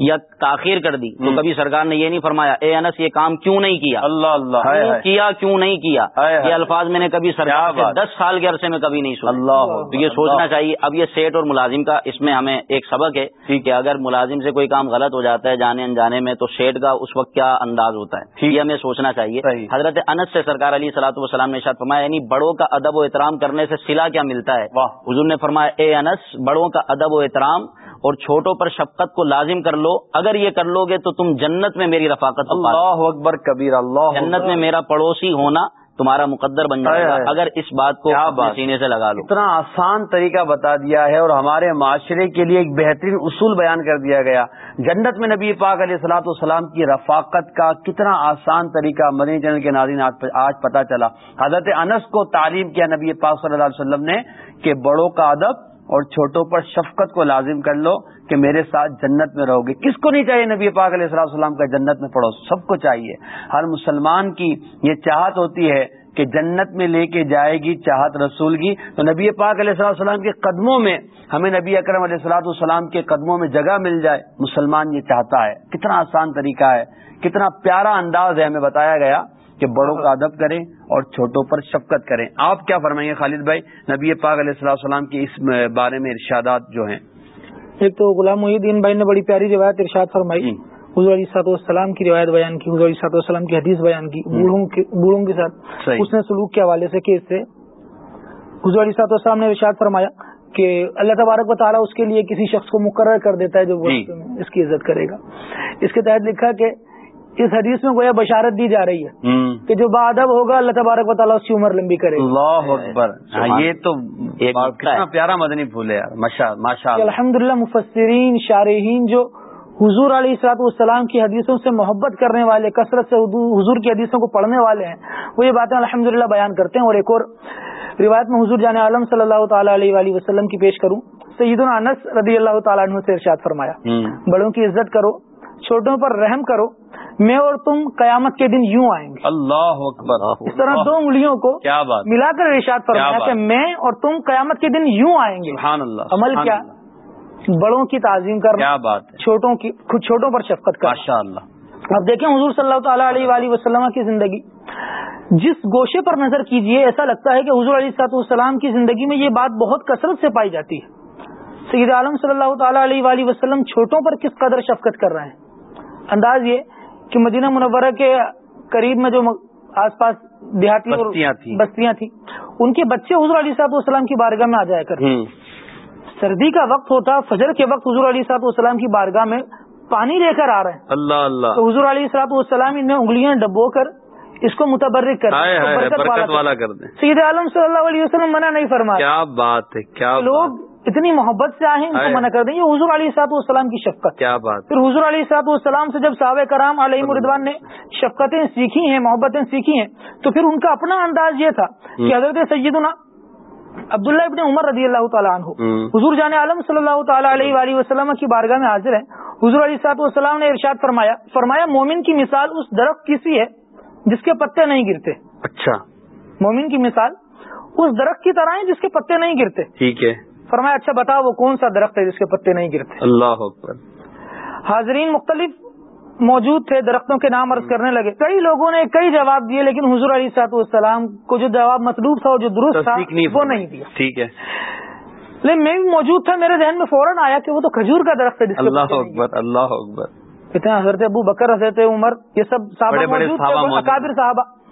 یا تاخیر کر دی تو۔ کبھی سرکار نے یہ نہیں فرمایا اے انس یہ کام کیوں نہیں کیا اللہ اللہ۔ کیا کیوں نہیں کیا۔ یہ الفاظ میں نے کبھی سرکار۔ سے دس سال کے عرصے میں کبھی نہیں سنا اللہ تو یہ سوچنا چاہیے اب یہ سیٹ اور ملازم کا اس میں ہمیں ایک سبق ہے کہ اگر ملازم سے کوئی کام غلط ہو جاتا ہے جانے انجانے میں تو سیٹ کا اس وقت کیا انداز ہوتا ہے۔ یہ ہمیں سوچنا چاہیے۔ حضرت انس سے سرکار علی صلاح والسلام نے ارشاد فرمایا یعنی بڑوں کا ادب و احترام کرنے سے سلا کیا ملتا ہے۔ حضور نے فرمایا اے انس بڑوں کا ادب و احترام اور چھوٹوں پر شفقت کو لازم کر لو اگر یہ کر لو گے تو تم جنت میں میری رفاقت اللہ اکبر کبیر اللہ جنت۔ میں میرا پڑوسی ہونا تمہارا مقدر بن جائے گا۔ اگر اس بات کو۔ سینے سے لگا لو اتنا آسان طریقہ بتا دیا ہے اور ہمارے معاشرے کے لیے ایک بہترین اصول بیان کر دیا گیا جنت میں نبی پاک علیہ السلاۃ والسلام کی رفاقت کا کتنا آسان طریقہ مدنی چینل کے ناظرین آج آج پتا چلا حضرت انس کو تعلیم کیا نبی پاک صلی اللہ علیہ وسلم نے کہ بڑوں کا ادب اور چھوٹوں پر شفقت کو لازم کر لو کہ میرے ساتھ جنت میں رہو گے۔ کس کو نہیں چاہیے نبی پاک علیہ السلام السلام کا جنت میں پڑھو؟ سب کو چاہیے۔ ہر مسلمان کی یہ چاہت ہوتی ہے کہ جنت میں لے کے جائے گی چاہت رسول کی۔ تو نبی پاک علیہ السلام کے قدموں میں ہمیں نبی اکرم علیہ السلاۃ والسلام کے قدموں میں جگہ مل جائے۔ مسلمان یہ چاہتا ہے۔ کتنا آسان طریقہ ہے۔ کتنا پیارا انداز ہے ہمیں بتایا گیا۔ کہ بڑوں کا ادب کریں اور چھوٹوں پر شفقت کریں۔ آپ کیا فرمائیں گے خالد بھائی؟ نبی پاک علیہ السلام السلام کے اس بارے میں ارشادات جو ہیں۔ ایک تو غلام محی الدین بھائی نے بڑی پیاری روایت ارشاد فرمائی۔ جی۔ حضور علی صاحب والسلام کی روایت بیان کی حضور علی صاحب والسلام کی حدیث بیان کی بوڑھوں کے بوڑھوں کے ساتھ۔ اس نے سلوک کے حوالے سے کہ اس سے۔ حضور علی صاحب والسلام نے ارشاد فرمایا کہ اللہ تبارک و تعالیٰ اس کے لیے کسی شخص کو مقرر کر دیتا ہے جو جی۔ اس کی عزت کرے گا۔ اس کے تحت لکھا کہ اس حدیث میں گویا بشارت دی جا رہی ہے کہ جو بادب ہوگا اللہ تبارک و تعالیٰ اس کی عمر لمبی کرے گا۔ اللہ اکبر۔ ہاں، یہ تو کتنا ہے۔ پیارا مدنی پھول ہے الحمد للہ مفسرین شارحین جو حضور علیہ السلاط والسلام کی حدیثوں سے محبت کرنے والے کثرت سے حضور کی حدیثوں کو پڑھنے والے ہیں وہ یہ باتیں الحمد للہ بیان کرتے ہیں۔ اور ایک اور روایت میں حضور جان عالم صلی اللہ تعالیٰ علیہ وآلہ وسلم کی پیش کروں۔ سعید انس رضی اللہ تعالیٰ عنہ سے ارشاد فرمایا۔ بڑوں کی عزت کرو۔ چھوٹوں پر رحم کرو میں اور تم قیامت کے دن یوں آئیں گے۔ اللہ اکبر۔ اس طرح دو انگلیوں کو کیا بات۔ ملا کر ارشاد فرمایا بات۔ کہ میں اور تم قیامت کے دن یوں آئیں گے۔ سبحان اللہ عمل کیا۔ بڑوں کی تعظیم کرنا کیا بات چھوٹوں کی خود چھوٹوں پر شفقت کرنا۔ ماشاء اللہ۔ اب دیکھیں حضور صلی اللہ تعالیٰ علیہ وآلہ وسلم کی زندگی۔ جس گوشے پر نظر کیجیے ایسا لگتا ہے کہ حضور علیہ السلام کی زندگی میں یہ بات بہت کثرت سے پائی جاتی ہے۔ سید عالم صلی اللہ تعالیٰ علیہ وآلہ وسلم چھوٹوں پر کس قدر شفقت کر رہے ہیں؟ انداز یہ کہ مدینہ منورہ کے قریب میں جو آس پاس دیہاتی بستیاں تھیں۔ بستیاں تھیں۔ ان کے بچے حضور علیہ صاحب السلام کی بارگاہ میں آ جایا کرتے ہوں۔ سردی کا وقت ہوتا فجر کے وقت حضور علیہ صاحب السلام کی بارگاہ میں پانی لے کر آ رہے ہیں۔ اللہ اللہ۔ تو حضور علیہ السلاط والسلام انہیں انگلیاں ڈبو کر اس کو متبرک کر برکت کر والا کر دیں۔ سید عالم صلی اللہ علیہ وسلم منع نہیں فرمایا کیا بات ہے کیا لوگ اتنی محبت سے آئیں ان۔ کو منع کر دیں۔ یہ حضور علیہ السلاط والسلام کی شفقت۔ کیا بات۔ پھر حضور علیہ السلاط والسلام سے جب صحابہ کرام علیہ مردوان نے شفقتیں سیکھی ہیں محبتیں سیکھی ہیں تو پھر ان کا اپنا انداز یہ تھا کہ حضرت سیدنا عبداللہ ابن عمر رضی اللہ تعالیٰ عنہ۔ حضور جان عالم صلی اللہ تعالیٰ علیہ وآلہ وسلم کی بارگاہ میں حاضر ہیں۔ حضور علیہ صاحب والسلام نے ارشاد فرمایا فرمایا مومن کی مثال اس درخت کی سی ہے جس کے پتے نہیں گرتے۔ اچھا۔ مومن کی مثال اس درخت کی طرح ہے جس کے پتے نہیں گرتے۔ ٹھیک ہے۔ فرمایا اچھا بتاؤ وہ کون سا درخت ہے جس کے پتے نہیں گرتے؟ اللہ اکبر۔ حاضرین مختلف موجود تھے درختوں کے نام عرض کرنے لگے۔ کئی لوگوں نے کئی جواب دیے لیکن حضور علیہ صاحب والسلام کو جو جواب مطلوب تھا اور جو درست تھا وہ۔ نہیں دیا۔ ٹھیک ہے۔ لیکن میں بھی موجود تھا میرے ذہن میں فوراً آیا کہ وہ تو کھجور کا درخت ہے اللہ اکبر اللہ اکبر۔ اتنے حضرت ابو بکر حضرت عمر یہ سب صحابہ موجود تھے اکابر صحابہ۔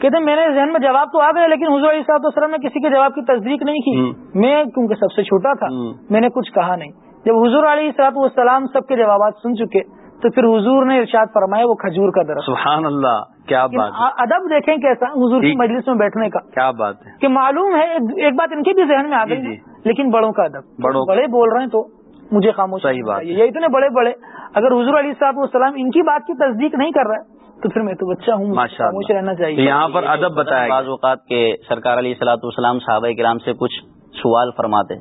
کہتے ہیں میرے ذہن میں جواب تو آ گیا لیکن حضور علیہ صاحب وسلم نے کسی کے جواب کی تصدیق نہیں کی۔ میں کیونکہ سب سے چھوٹا تھا۔ میں نے کچھ کہا نہیں جب حضور علیہ صاحب والسلام سب کے جوابات سن چکے تو پھر حضور نے ارشاد فرمایا وہ کھجور کا درخت سبحان اللہ کیا بات ادب دیکھیں کیسا حضور کی۔ مجلس میں بیٹھنے کا کیا بات ہے کہ معلوم ہے ایک بات ان کے بھی ذہن میں آ جی، گئی جی۔ لیکن بڑوں کا ادب۔ بڑے بول رہے ہیں تو مجھے خاموش صحیح بات۔ یہ اتنے بڑے بڑے اگر حضور علی صاحب والسلام ان کی بات کی تصدیق نہیں کر رہا ہے تو پھر میں تو بچہ ہوں مجھے ماشاء خاموش اللہ رہنا چاہیے۔ یہاں پر ادب بتایا بعض اوقات کے سرکار علیہ صلاح والسلام صحابہ کرام سے کچھ سوال فرماتے۔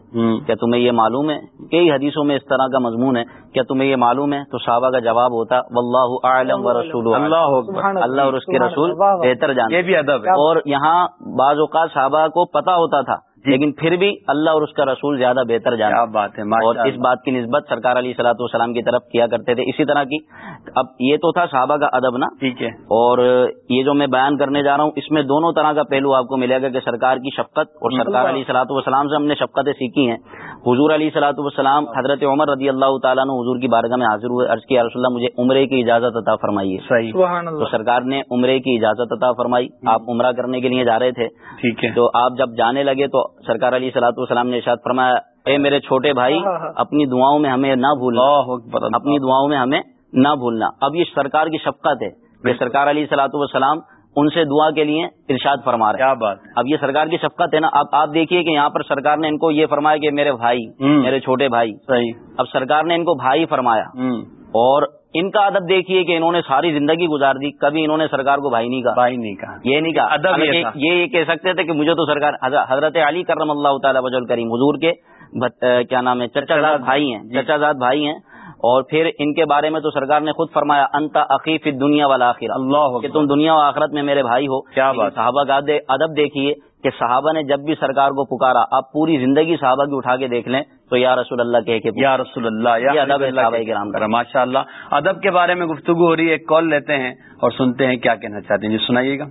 کیا تمہیں یہ معلوم ہے؟ کئی حدیثوں میں اس طرح کا مضمون ہے۔ کیا تمہیں یہ معلوم ہے؟ تو صحابہ کا جواب ہوتا واللہ اعلم و رسول اللہ اللہ اور اس کے رسول۔ بہتر جانتے یہ بھی ادب ہے۔ اور یہاں بعض اوقات صحابہ کو پتا ہوتا تھا۔ لیکن پھر بھی اللہ اور اس کا رسول زیادہ بہتر جانتے بات ہے اور اس۔ بات کی نسبت سرکار علی صلاح والسلام کی طرف کیا کرتے تھے۔ اسی طرح کی اب یہ تو تھا صحابہ کا ادب نا۔ ٹھیک ہے۔ اور یہ جو میں بیان کرنے جا رہا ہوں اس میں دونوں طرح کا پہلو آپ کو ملے گا کہ سرکار کی شفقت اور سرکار علی صلاح والسلام سے ہم نے شفقتیں سیکھی ہیں۔ حضور علی صلاح والسلام حضرت عمر رضی اللہ تعالیٰ نے حضور کی بارگاہ میں حاضر ہوئے عرض کیا رسول اللہ مجھے عمرے کی اجازت عطا فرمائیے. صحیح۔ سبحان تو سرکار نے عمرے کی اجازت عطا فرمائی۔ آپ عمرہ کرنے کے لیے جا رہے تھے۔ ٹھیک ہے۔ تو آپ جب جانے لگے تو سرکار علی صلاح والسلام نے ارشاد فرمایا اے میرے چھوٹے بھائی ہاں، ہاں۔ اپنی دعاؤں میں ہمیں نہ بھولنا۔ اللہ اکبر اللہ۔ اپنی دعاؤں میں ہمیں نہ بھولنا۔ اب یہ سرکار کی شفقت ہے کہ سرکار علی صلاح والسلام ان سے دعا کے لیے ارشاد فرما رہے ہیں۔ بات اب یہ سرکار کی شفقت ہے نا اب آپ دیکھیے کہ یہاں پر سرکار نے ان کو یہ فرمایا کہ میرے بھائی۔ میرے چھوٹے بھائی۔ صحیح۔ اب سرکار نے ان کو بھائی فرمایا۔ اور ان کا ادب دیکھیے کہ انہوں نے ساری زندگی گزار دی کبھی انہوں نے سرکار کو بھائی نہیں کہا۔ بھائی نہیں کہا۔ یہ نہیں کہا۔ ادب یہ کہہ سکتے تھے کہ مجھے تو سرکار حضر- حضرت علی کرم اللہ تعالیٰ وجل کریم حضور کے کیا نام ہے چچا زاد بھائی ہیں جی۔ چچا زاد بھائی ہیں۔ اور پھر ان کے بارے میں تو سرکار نے خود فرمایا انت عقیف دنیا والا آخر اللہ کہ تم دنیا و آخرت میں میرے بھائی ہو۔ کیا بات۔ صحابہ کا اد- ادب دیکھیے کہ صحابہ نے جب بھی سرکار کو پکارا آپ پوری زندگی صحابہ کی اٹھا کے دیکھ لیں تو یا رسول اللہ کہہ کے یا رسول اللہ یا ادب صحابہ۔ ماشاء اللہ ادب کے بارے میں گفتگو ہو رہی ہے ایک کال لیتے ہیں اور سنتے ہیں کیا کہنا چاہتے ہیں۔ جی سنائیے گا۔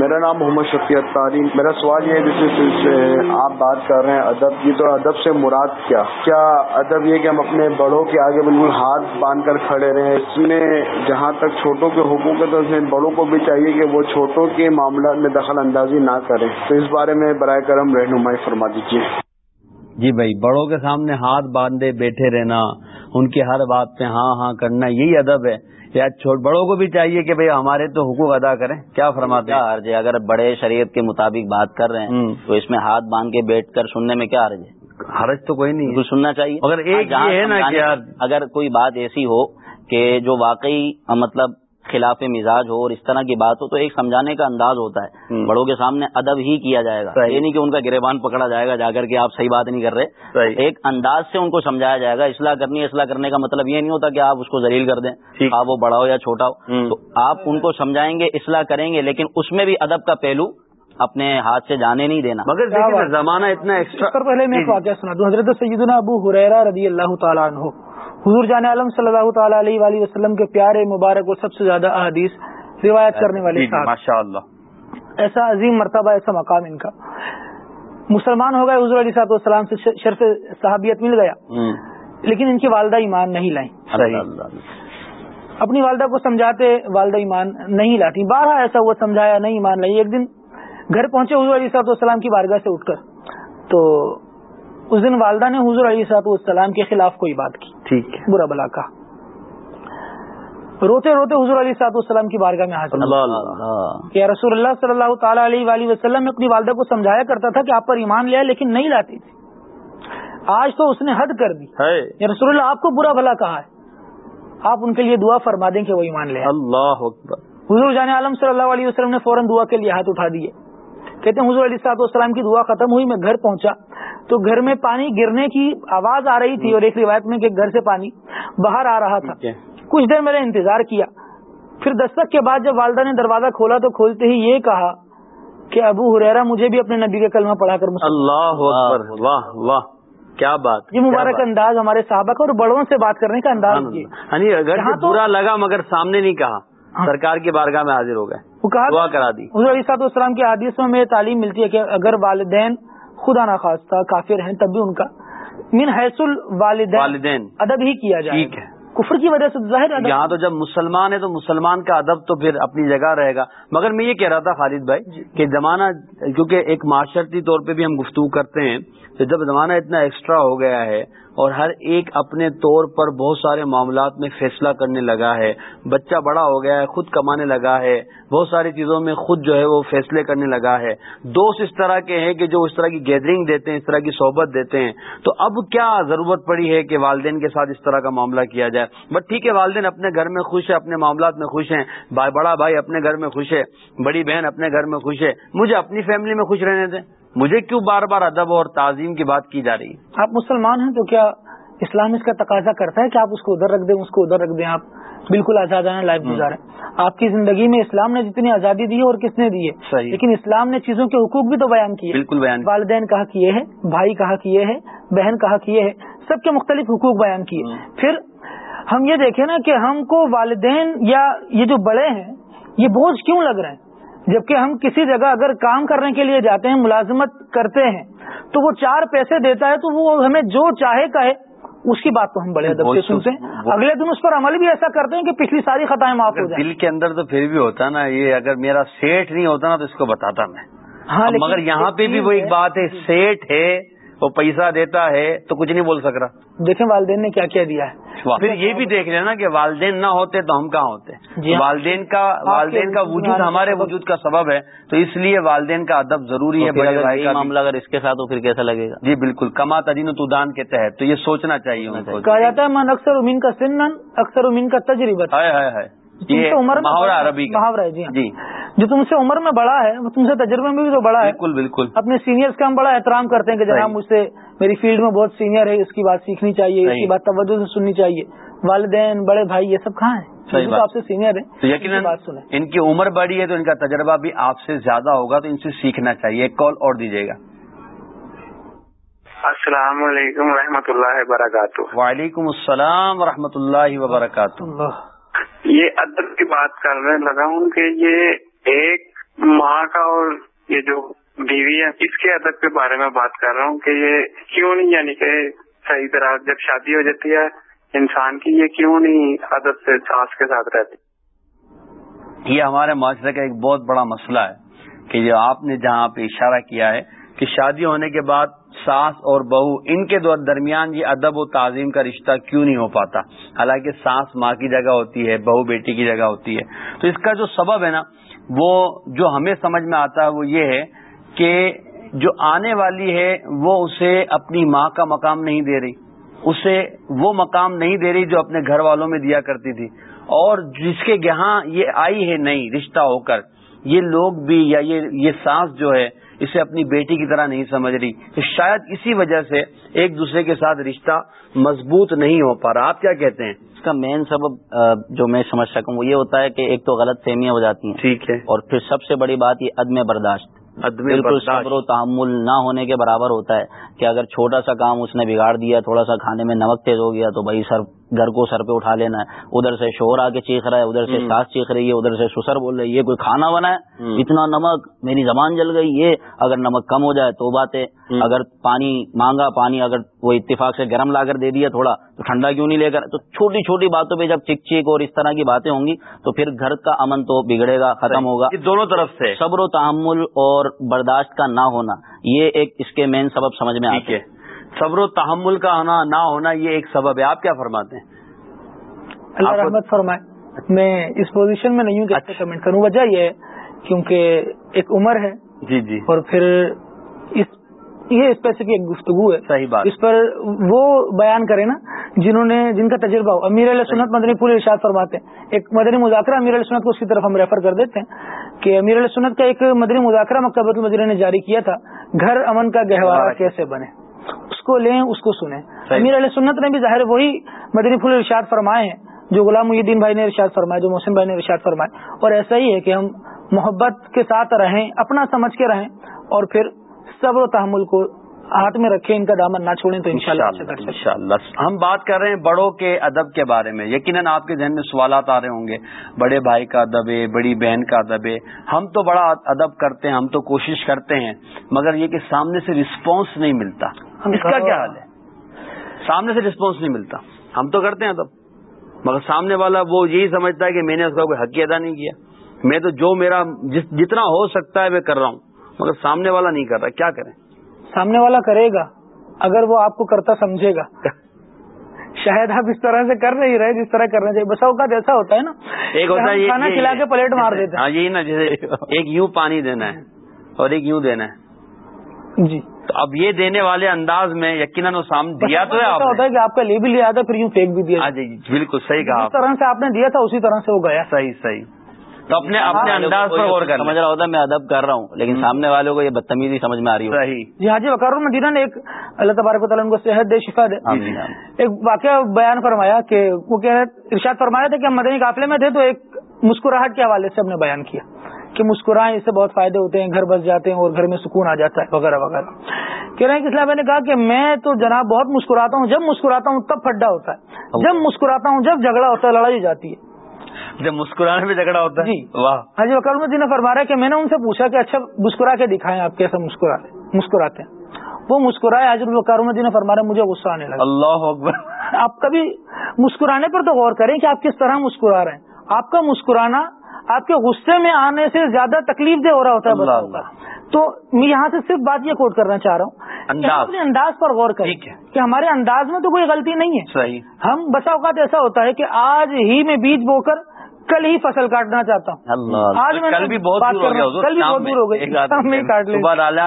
میرا نام محمد شفیع تعلیم میرا سوال یہ ہے، جس سے آپ بات کر رہے ہیں، ادب کی، تو ادب سے مراد کیا؟ کیا ادب یہ کہ ہم اپنے بڑوں کے آگے بالکل ہاتھ باندھ کر کھڑے رہیں؟ اس میں جہاں تک چھوٹوں کے حقوق ہے تو اس میں بڑوں کو بھی چاہیے کہ وہ چھوٹوں کے معاملات میں دخل اندازی نہ کریں۔ تو اس بارے میں برائے کرم رہنمائی فرما دیجیے جی بھائی، بڑوں کے سامنے ہاتھ باندھے بیٹھے رہنا، ان کی ہر بات پہ ہاں ہاں کرنا، یہی ادب ہے۔ یا چھوٹ بڑوں کو بھی چاہیے کہ بھئی ہمارے تو حقوق ادا کریں۔ کیا فرماتے ہیں؟ حرج ہے؟ اگر بڑے شریعت کے مطابق بات کر رہے ہیں۔ تو اس میں ہاتھ باندھ کے بیٹھ کر سننے میں کیا حرج ہے؟ حرج تو کوئی نہیں سننا چاہیے۔ مگر ایک جہاں یہ ہے نا اگر کوئی بات ایسی ہو کہ جو واقعی مطلب خلاف مزاج ہو اور اس طرح کی بات ہو تو ایک سمجھانے کا انداز ہوتا ہے۔ بڑوں کے سامنے ادب ہی کیا جائے گا۔ یہ نہیں کہ ان کا گریبان پکڑا جائے گا جا کر کے آپ صحیح بات نہیں کر رہے۔ ایک انداز سے ان کو سمجھایا جائے گا اصلاح کرنی ہے اصلاح کرنے کا مطلب یہ نہیں ہوتا کہ آپ اس کو ذلیل کر دیں۔ آپ وہ بڑا ہو یا چھوٹا ہو۔ تو آپ ان کو سمجھائیں گے اصلاح کریں گے لیکن اس میں بھی ادب کا پہلو اپنے ہاتھ سے جانے نہیں دینا مگر۔ زمانہ اتنا ایکسٹرا پہلے میں ایک واقعہ سنا دوں حضرت سیدنا ابو حریرہ رضی اللہ تعالیٰ عنہ حضور جان عالم صلی اللہ تعالیٰ علیہ وآلہ وسلم کے پیارے مبارک اور سب سے زیادہ احادیث روایت کرنے والے جی جی ماشاء اللہ ایسا عظیم مرتبہ ایسا مقام ان کا۔ مسلمان ہو گئے حضور علیہ صاحب السلام سے شرف صحابیت مل گیا۔ لیکن ان کی والدہ ایمان نہیں لائیں۔ اپنی والدہ کو سمجھاتے والدہ ایمان نہیں لاتی۔ بارہ ایسا ہوا سمجھایا نہیں ایمان لائی۔ ایک دن گھر پہنچے حضور علیہ صاحب السلام کی بارگاہ سے اٹھ کر۔ تو اس دن والدہ نے حضور علیہ صاحب السلام کے خلاف کوئی بات کی۔ ٹھیک ہے۔ برا بلا کہا روتے روتے حضور علیہ صاحب السلام کی بارگاہ میں حاضر کہ رسول اللہ صلی اللہ تعالیٰ علیہ وآلہ وسلم میں اپنی والدہ کو سمجھایا کرتا تھا کہ آپ پر ایمان لیا لیکن نہیں لاتی تھی آج تو اس نے حد کر دی۔ یا رسول اللہ آپ کو برا بھلا کہا ہے۔ آپ ان کے لیے دعا فرما دیں کہ وہ ایمان لے۔ اللہ اکبر۔ حضور جان عالم صلی اللہ علیہ وسلم نے فوراً دعا کے لیے ہاتھ اٹھا دیے۔ کہتے ہیں حضور علیہ صاحب والسلام کی دعا ختم ہوئی میں گھر پہنچا۔ تو گھر میں پانی گرنے کی آواز آ رہی تھی اور ایک روایت میں کہ گھر سے پانی باہر آ رہا تھا۔ کچھ دیر میں نے انتظار کیا۔ پھر دستک کے بعد جب والدہ نے دروازہ کھولا تو کھولتے ہی یہ کہا کہ ابو ہریرا مجھے بھی اپنے نبی کا کلمہ پڑھا کر اللہ اکبر واہ واہ کیا بات یہ مبارک انداز ہمارے صحابہ کا اور بڑوں سے بات کرنے کا انداز یعنی اگر برا لگا مگر سامنے نہیں کہا۔ سرکار کی بارگاہ میں حاضر ہو گئے. دعا کرا دی. حضور علیہ صاحب السلام کی حدیث میں تعلیم ملتی ہے کہ اگر والدین خدا نخواستہ کافر ہیں تب بھی ان کا من حیث الوالدین والدین. ادب ہی کیا جائے ٹھیک ہے. کفر کی وجہ سے ظاہر یہاں تو جب مسلمان ہے تو مسلمان کا ادب تو پھر اپنی جگہ رہے گا. مگر میں یہ کہہ رہا تھا خالد بھائی جی۔ کہ زمانہ کیونکہ ایک معاشرتی طور پہ بھی ہم گفتگو کرتے ہیں تو جب زمانہ اتنا ایکسٹرا ہو گیا ہے اور ہر ایک اپنے طور پر بہت سارے معاملات میں فیصلہ کرنے لگا ہے۔ بچہ بڑا ہو گیا ہے، خود کمانے لگا ہے۔ بہت ساری چیزوں میں خود جو ہے وہ فیصلے کرنے لگا ہے۔ دوست اس طرح کے ہیں کہ جو اس طرح کی گیدرنگ دیتے ہیں، اس طرح کی صحبت دیتے ہیں۔ تو اب کیا ضرورت پڑی ہے کہ والدین کے ساتھ اس طرح کا معاملہ کیا جائے؟ بٹ ٹھیک ہے، والدین اپنے گھر میں خوش ہے اپنے معاملات میں خوش ہیں۔ بڑا بھائی اپنے گھر میں خوش ہے، بڑی بہن اپنے گھر میں خوش ہے۔ مجھے اپنی فیملی میں خوش رہنے دیں۔ مجھے کیوں بار بار ادب اور تعظیم کی بات کی جا رہی؟ ہے آپ مسلمان ہیں تو کیا اسلام اس کا تقاضا کرتا ہے کہ آپ اس کو ادھر رکھ دیں اس کو ادھر رکھ دیں؟ آپ بالکل آزادانہ لائف گزارے آپ کی زندگی میں اسلام نے جتنی آزادی دی ہے اور کس نے دی ہے؟ لیکن اسلام نے چیزوں کے حقوق بھی تو بیان کیے بالکل بیان والدین کہا کیے ہیں بھائی کہا کیے ہیں بہن کہا کیے ہیں سب کے مختلف حقوق بیان کیے پھر ہم یہ دیکھیں نا کہ ہم کو والدین یا یہ جو بڑے ہیں یہ بوجھ کیوں لگ رہے ہیں؟ جبکہ ہم کسی جگہ اگر کام کرنے کے لیے جاتے ہیں ملازمت کرتے ہیں تو وہ چار پیسے دیتا ہے تو وہ ہمیں جو چاہے کہے۔ اس کی بات تو ہم بڑے ادب سے سنتے ہیں۔ اگلے دن اس پر عمل بھی ایسا کرتے ہیں کہ پچھلی ساری خطائیں معاف ہو جائیں۔ دل کے اندر تو پھر بھی ہوتا نا یہ اگر میرا سیٹ نہیں ہوتا نا تو اس کو بتاتا میں۔ ہاں مگر یہاں پہ بھی وہ ایک بات ہے سیٹ ہے۔ وہ پیسہ دیتا ہے تو کچھ نہیں بول سک رہا دیکھیں والدین نے کیا کیا دیا ہے۔ پھر یہ بھی دیکھ لینا کہ والدین نہ ہوتے تو ہم کہاں ہوتے۔ جی ہاں۔ والدین کا والدین کا وجود ہمارے وجود کا سبب ہے۔ تو اس لیے والدین کا ادب ضروری ہے بڑے بھائی کا معاملہ اگر اس کے ساتھ ہو پھر کیسا لگے گا؟ جی بالکل۔ کما تدین تدان کے تحت۔ تو یہ سوچنا چاہیے ان کو۔ کہا جاتا ہے من اکثر امین کا سنن اکثر امین کا تجربہ ہے میں محاورہ عربی کا۔ محاورہ ہے جی۔ ہاں۔ جی۔ جو تم سے عمر میں بڑا ہے وہ تم سے تجربے میں بھی تو بڑا ہے۔ بالکل بالکل۔ اپنے سینئرز کا ہم بڑا احترام کرتے ہیں کہ جناب۔ مجھ سے میری فیلڈ میں بہت سینئر ہے اس کی بات سیکھنی چاہیے اس۔ کی بات توجہ سے سننی چاہیے۔ والدین بڑے بھائی یہ سب کہاں ہیں؟ صحیح یہ تو بات۔ آپ سے سینئر ہیں تو ان کی یقیناً بات سنیں۔ ان کی عمر بڑی ہے تو ان کا تجربہ بھی آپ سے زیادہ ہوگا تو ان سے سیکھنا چاہیے۔ ایک کال اور دیجیے گا۔ السلام علیکم ورحمۃ اللہ وبرکاتہ۔ وعلیکم السلام ورحمۃ اللہ وبرکاتہ۔ اللہ۔ یہ ادب کی بات کرنے لگا ہوں کہ یہ ایک ماں کا اور یہ جو بیوی ہے، اس کے ادب کے بارے میں بات کر رہا ہوں کہ یہ کیوں نہیں یعنی کہ صحیح طرح جب شادی ہو جاتی ہے، انسان کی یہ کیوں نہیں ادب سے ساس کے ساتھ رہتی؟ یہ ہمارے معاشرے کا ایک بہت بڑا مسئلہ ہے کہ جو آپ نے جہاں پہ اشارہ کیا ہے کہ شادی ہونے کے بعد ساس اور بہو ان کے درمیان یہ ادب و تعظیم کا رشتہ کیوں نہیں ہو پاتا؟ حالانکہ ساس ماں کی جگہ ہوتی ہے، بہو بیٹی کی جگہ ہوتی ہے۔ تو اس کا جو سبب ہے نا، وہ جو ہمیں سمجھ میں آتا ہے وہ یہ ہے کہ جو آنے والی ہے، وہ اسے اپنی ماں کا مقام نہیں دے رہی۔ اسے وہ مقام نہیں دے رہی جو اپنے گھر والوں میں دیا کرتی تھی۔ اور جس کے یہاں یہ آئی ہے نہیں، رشتہ ہو کر۔ یہ لوگ بھی یا یہ یہ سانس جو ہے اسے اپنی بیٹی کی طرح نہیں سمجھ رہی۔ تو شاید اسی وجہ سے ایک دوسرے کے ساتھ رشتہ مضبوط نہیں ہو پا رہا۔ آپ کیا کہتے ہیں؟ اس کا مین سبب جو میں سمجھ سکوں وہ یہ ہوتا ہے کہ ایک تو غلط فہمیاں ہو جاتی ہیں۔ ٹھیک ہے۔ اور پھر سب سے بڑی بات یہ عدم برداشت۔ عدم بالکل۔ صبر و تحمل نہ ہونے کے برابر ہوتا ہے کہ اگر چھوٹا سا کام اس نے بگاڑ دیا تھوڑا سا کھانے میں نمک تیز ہو گیا تو بھائی سر گھر کو سر پہ اٹھا لینا ہے۔ ادھر سے شوہر آ کے چیخ رہا ہے ادھر سے ساس چیخ رہی ہے ادھر سے سسر بول رہی ہے یہ کوئی کھانا بنا ہے؟ اتنا نمک میری زبان جل گئی۔ یہ اگر نمک کم ہو جائے تو بات ہے اگر پانی مانگا پانی اگر وہ اتفاق سے گرم لا کر دے دیا تھوڑا تو ٹھنڈا کیوں نہیں لے کر؟ تو چھوٹی چھوٹی باتوں پہ جب چک چک اور اس طرح کی باتیں ہوں گی تو پھر گھر کا امن تو بگڑے گا ختم ہوگا۔ دونوں طرف سے۔ صبر و تحمل اور برداشت کا نہ ہونا یہ ایک اس کے مین سبب سمجھ میں آتے ہے۔ صبر و تحمل کا ہونا نہ ہونا یہ ایک سبب ہے۔ آپ کیا فرماتے ہیں؟ اللہ رحمت فرمائے۔ میں اس پوزیشن میں نہیں ہوں کہ اچھا۔ کمنٹ کروں۔ وجہ یہ ہے کیونکہ ایک عمر ہے۔ جی جی۔ اور پھر اس یہ اسپیسیفک ایک گفتگو ہے۔ صحیح بات۔ اس پر وہ بیان کرے نا جنہوں نے جن کا تجربہ ہو۔ امیر علیہ سنت مدنی پور ارشاد فرماتے ہیں۔ ایک مدنی مذاکرہ امیر علیہ سنت کو اس کی طرف ہم ریفر کر دیتے ہیں کہ امیر علیہ سنت کا ایک مدنی مذاکرہ مکتبۃ المدینہ نے جاری کیا تھا۔ گھر امن کا گہوارہ۔ کیسے بنے؟ اس کو لیں اس کو سنیں۔ امیر علیہ سنت نے بھی ظاہر وہی مدنی پھول ارشاد فرمائے ہیں جو غلام محی الدین بھائی نے ارشاد فرمائے جو محسن بھائی نے ارشاد فرمائے۔ اور ایسا ہی ہے کہ ہم محبت کے ساتھ رہیں اپنا سمجھ کے رہیں اور پھر صبر و تحمل کو ہاتھ میں رکھیں ان کا دامن نہ چھوڑیں تو انشاءاللہ۔ انشاءاللہ ہم بات کر رہے ہیں بڑوں کے ادب کے بارے میں۔ یقیناً آپ کے ذہن میں سوالات آ رہے ہوں گے۔ بڑے بھائی کا ادب ہے بڑی بہن کا ادب ہے۔ ہم تو بڑا ادب کرتے ہیں ہم تو کوشش کرتے ہیں مگر یہ کہ سامنے سے رسپانس نہیں ملتا۔ اس کا کیا حال ہے؟ سامنے سے رسپانس نہیں ملتا۔ ہم تو کرتے ہیں ادب مگر سامنے والا وہ یہی سمجھتا ہے کہ میں نے اس کا کوئی حق ادا نہیں کیا۔ میں تو جو میرا جتنا ہو سکتا ہے میں کر رہا ہوں۔ مگر سامنے والا نہیں کر رہا۔ کیا کریں؟ سامنے والا کرے گا۔ اگر وہ آپ کو کرتا سمجھے گا۔ شاید آپ اس طرح سے کر نہیں رہے جس طرح کرنا چاہیے۔ بس اوقات ایسا ہوتا ہے نا ایک ہوتا ہے کھانا کھلا کے پلیٹ مار دیتے ہاں یہی نا جیسے ایک یوں پانی دینا ہے اور ایک یوں دینا ہے۔ جی۔ تو اب یہ دینے والے انداز میں یقیناً وہ سامنے دیا تو ہوتا ہے کہ آپ کا لے بھی لیا تھا پھر یوں پھینک بھی دیا۔ جی بالکل صحیح کہا جس طرح سے آپ نے دیا تھا اسی طرح سے وہ گیا۔ صحیح صحیح۔ تو اپنے اپنے انداز پر غور کر سمجھ رہا ہوتا میں ادب کر رہا ہوں لیکن سامنے والوں کو یہ بدتمیزی سمجھ میں آ رہی ہے جی ہاں جی وقار المدینہ نے ایک اللہ تبارک و تعالیٰ ان کو صحت دے شفا دے۔ ایک واقعہ بیان فرمایا کہ وہ ہے ارشاد فرمایا تھا کہ ہم مدنی قافلے میں تھے تو ایک مسکراہٹ کے حوالے سے ہم نے بیان کیا۔ کہ مسکرائیں اس سے بہت فائدے ہوتے ہیں گھر بس جاتے ہیں اور گھر میں سکون آ جاتا ہے وغیرہ وغیرہ۔ کہہ رہے ہیں کہ اسلام نے کہا کہ میں تو جناب بہت مسکراتا ہوں جب مسکراتا ہوں تب پھڈا ہوتا ہے جب مسکراتا ہوں جب جھگڑا ہوتا ہے لڑائی جاتی ہے۔ جب مسکرانے میں جھگڑا ہوتا ہے؟ جی۔ واہ۔ ہاں جی وکال الدین نے فرمایا کہ میں نے ان سے پوچھا کہ اچھا مسکرا کے دکھائیں آپ کیسے مسکرا مسکراتے ہیں۔ وہ مسکرائے حضرت وکار الدین نے فرمایا مجھے غصہ آنے لگا۔ اللہ اکبر۔ آپ کبھی مسکرانے پر تو غور کریں کہ آپ کس طرح مسکرا رہے ہیں۔ آپ کا مسکرانا آپ کے غصے میں آنے سے زیادہ تکلیف دہ ہو رہا ہوتا ہے اللہ تو میں یہاں سے صرف بات یہ کوٹ کرنا چاہ رہا ہوں انداز۔ اپنے انداز پر غور کریں۔ کہ ہمارے انداز میں تو کوئی غلطی نہیں ہے۔ صحیح۔ ہم بسا اوقات ایسا ہوتا ہے کہ آج ہی میں بیج بو کر کل ہی فصل کاٹنا چاہتا ہوں۔ آج میں کل بھی بہت کل بھی بہت دور ہو گئی۔ کاٹ لیں۔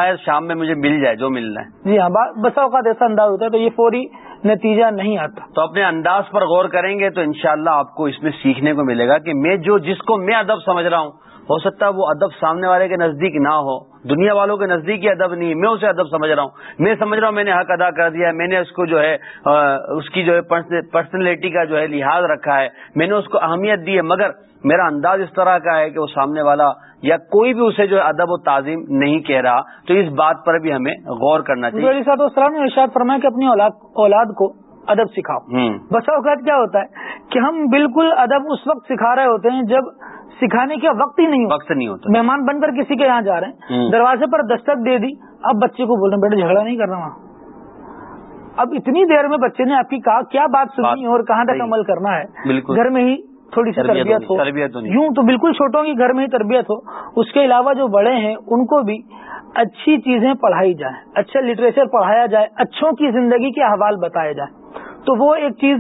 ہے شام میں مجھے مل جائے جو ملنا ہے۔ جی ہاں بسا اوقات ایسا انداز ہوتا ہے تو یہ فوری نتیجہ نہیں آتا۔ تو اپنے انداز پر غور کریں گے تو انشاءاللہ آپ کو اس میں سیکھنے کو ملے گا کہ میں جو جس کو میں ادب سمجھ رہا ہوں، ہو سکتا ہے وہ ادب سامنے والے کے نزدیک نہ ہو، دنیا والوں کے نزدیک ہی ادب نہیں ہے، میں اسے ادب سمجھ رہا ہوں۔ میں سمجھ رہا ہوں میں نے حق ادا کر دیا ہے، میں نے اس کو جو ہے اس کی جو ہے پرسنالٹی کا جو ہے لحاظ رکھا ہے، میں نے اس کو اہمیت دی ہے، مگر میرا انداز اس طرح کا ہے کہ وہ سامنے والا یا کوئی بھی اسے جو ادب و تعظیم نہیں کہہ رہا تو اس بات پر بھی ہمیں غور کرنا چاہیے۔ صاحب السلام نے ارشاد فرمایا کہ اپنی اولاد اولاد کو ادب سکھاؤ۔ بسا اوقات کیا ہوتا ہے کہ ہم بالکل ادب اس وقت سکھا رہے ہوتے ہیں جب سکھانے کا وقت ہی نہیں وقت نہیں ہوتا۔ مہمان بن کر کسی کے یہاں جا رہے ہیں۔ دروازے پر دستک دے دی اب بچے کو بول رہے ہیں بیٹا جھگڑا نہیں کرنا وہاں۔ اب اتنی دیر میں بچے نے آپ کی کہا کیا بات ہے اور کہاں تک۔ عمل کرنا ہے؟ بالکل۔ گھر میں ہی تھوڑی سی تربیت ہو۔ تربیت۔ یوں تو بالکل چھوٹوں کی گھر میں ہی تربیت ہو۔ اس کے علاوہ جو بڑے ہیں ان کو بھی اچھی چیزیں پڑھائی جائیں۔ اچھا لٹریچر پڑھایا جائے اچھوں کی زندگی کے حوال بتائے جائیں۔ تو وہ ایک چیز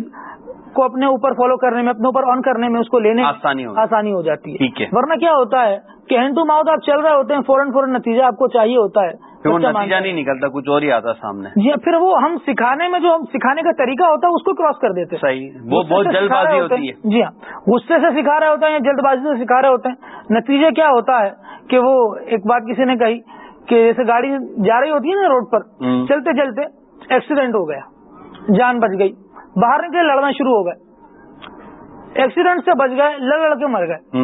کو اپنے اوپر فالو کرنے میں اپنے اوپر آن کرنے میں اس کو لینے آسانی ہو۔ آسانی ہو جاتی ہے۔ ورنہ کیا ہوتا ہے کہ ہینڈ ٹو ماؤتھ آپ چل رہے ہوتے ہیں فوراً فوراً نتیجہ آپ کو چاہیے ہوتا ہے۔ وہ نتیجہ نہیں نکلتا کچھ اور ہی آتا سامنے۔ جی پھر وہ ہم سکھانے میں جو ہم سکھانے کا طریقہ ہوتا ہے اس کو کراس کر دیتے۔ ہیں صحیح وہ بہت جلد بازی ہوتی۔ ہے۔ جی ہاں غصے سے سکھا رہے ہوتے ہیں یا جلد بازی سے سکھا رہے ہوتے ہیں۔ نتیجے کیا ہوتا ہے کہ وہ ایک بات کسی نے کہی کہ جیسے گاڑی جا رہی ہوتی ہے نا روڈ پر۔ چلتے چلتے ایکسیڈنٹ ہو گیا جان بچ گئی باہر نکلے لڑنا شروع ہو گئے۔ ایکسیڈنٹ سے بچ گئے لڑ لڑ کے مر گئے۔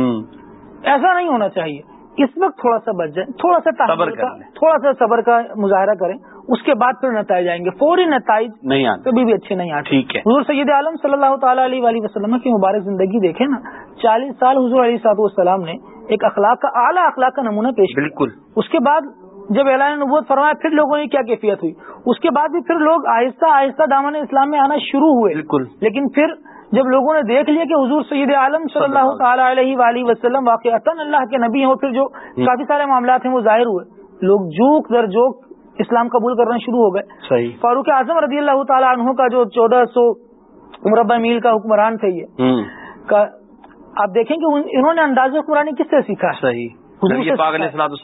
ایسا نہیں ہونا چاہیے۔ اس وقت تھوڑا سا بچ جائیں تھوڑا سا صبر کا۔ تھوڑا سا صبر کا مظاہرہ کریں اس کے بعد پھر نتائج آئیں گے۔ فوری نتائج نہیں آتا کبھی بھی اچھے نہیں آتے۔ ٹھیک ہے۔ حضور سید عالم صلی اللہ تعالیٰ علیہ وآلہ وسلم کی مبارک زندگی دیکھیں نا چالیس سال حضور علیہ صاحب والسلام نے ایک اخلاق کا اعلیٰ اخلاق کا نمونہ پیش بالکل۔ اس کے بعد جب اعلان نبوت فرمایا پھر لوگوں کی کیا کیفیت ہوئی؟ اس کے بعد بھی پھر لوگ آہستہ آہستہ دامن اسلام میں آنا شروع ہوئے۔ بالکل۔ لیکن پھر جب لوگوں نے دیکھ لیا کہ حضور سید عالم صلی اللہ تعالیٰ علیہ وآلہ وسلم واقع اللہ کے نبی ہیں اور پھر جو کافی سارے معاملات ہیں وہ ظاہر ہوئے۔ لوگ جوک در جوک اسلام قبول کرنا شروع ہو گئے۔ صحیح۔ فاروق اعظم رضی اللہ تعالیٰ عنہ کا جو چودہ سو مربع میل کا حکمران تھے یہ۔ آپ دیکھیں کہ ان- انہوں نے انداز حکمرانی کس سے سیکھا؟ صحیح۔